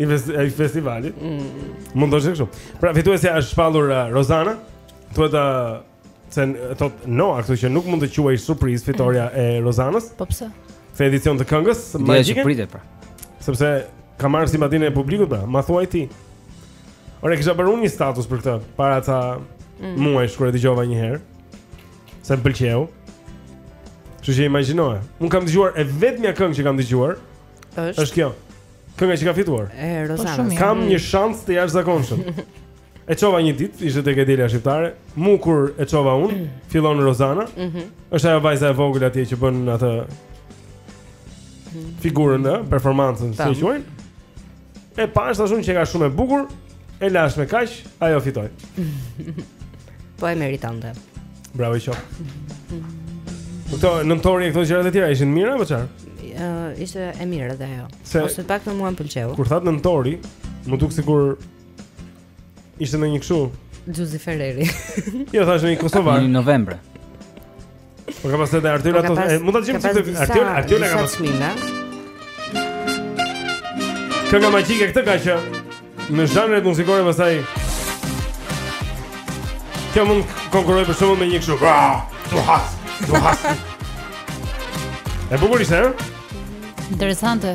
I festivalit. Mm. Mund të shkojë kështu. Pra fituesja është shpallur uh, Rozana. Thuhet Se thot no, kështu që nuk mund të quaj surprizë fitorja e Rozanës. Po pse? Këtë edicion të këngës, magjike. Pritet pra. Sepse ka marrë simpatinë e publikut pra, ma thuaj ti. Ore kisha bërë një status për këtë para ca mm. muajsh kur e dëgjova një herë. Se më pëlqeu. Kështu që imagjinoje. Un kam dëgjuar e vetmja këngë që kam dëgjuar është kjo. Kënga që ka fituar. E Rozana. Po, kam një shans të jashtëzakonshëm. E çova një ditë, ishte tek E diela shqiptare. Mu kur e çova un, mm. fillon Rozana. Ëh. Mm -hmm. Është ajo vajza e vogël atje që bën atë mhm. figurën, ëh, performancën, si e quajnë. E pa është ashtu që ka shumë e bukur, e lash me kaq, ajo fitoi. Po e meritonte. Bravo i qoftë. Mhm. Këto nëntori e këto gjërat e tjera ishin të mira apo çfarë? Ëh, ishte e mirë edhe ajo. Ose pak më mua m'pëlqeu. Kur thatë nëntori, më duket sikur Ishte në një këshu Gjuzi Ferreri Jo, thashë një kosovar Një Novembre Po ka pas edhe Artiola po të Mund të gjejmë që të Artiola Artiola ka pas Artiola Kënga magjike këtë ka që Në zhanret muzikore pastaj Kjo mund konkuroj për shembull me një këshu Bra, tu has, tu has E bukur ishte, e? Interesante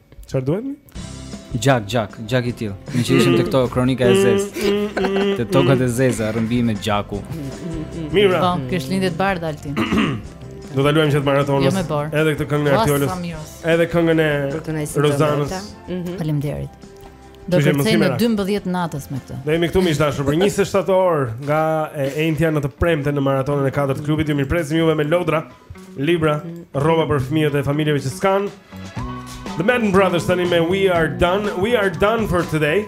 Çfarë duhet mi? Gjak, gjak, gjak i tillë. Ne që ishim te këto kronika e zezë. Te tokat e zeza, rrëmbim e gjak. Mirë. Po, kjo është Lindje të bardha Altin. Do ta luajmë gjatë maratonës. Jo me bor. Edhe këtë këngën e Artiolës. Edhe këngën e Rozanës. Mhm. Faleminderit. Do të kemi në 12 natës me këtë. Do jemi këtu miq të dashur për 27 orë nga e enjtja në të premte në maratonën e 4 të klubit. Ju mirëpresim juve me lodra. Libra, rroba për fëmijët e familjeve që s'kanë. The Madden Brothers tani me We Are Done, We Are Done for Today.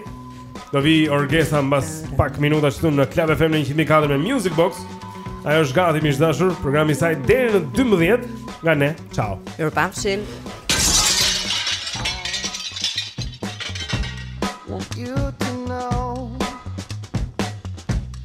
Do vijë Orgesa mbas pak minuta këtu në Club FM 104 me Music Box. Ajo është gati miq të dashur, programi i saj deri në 12 nga ne. Ciao. Ju pafshim.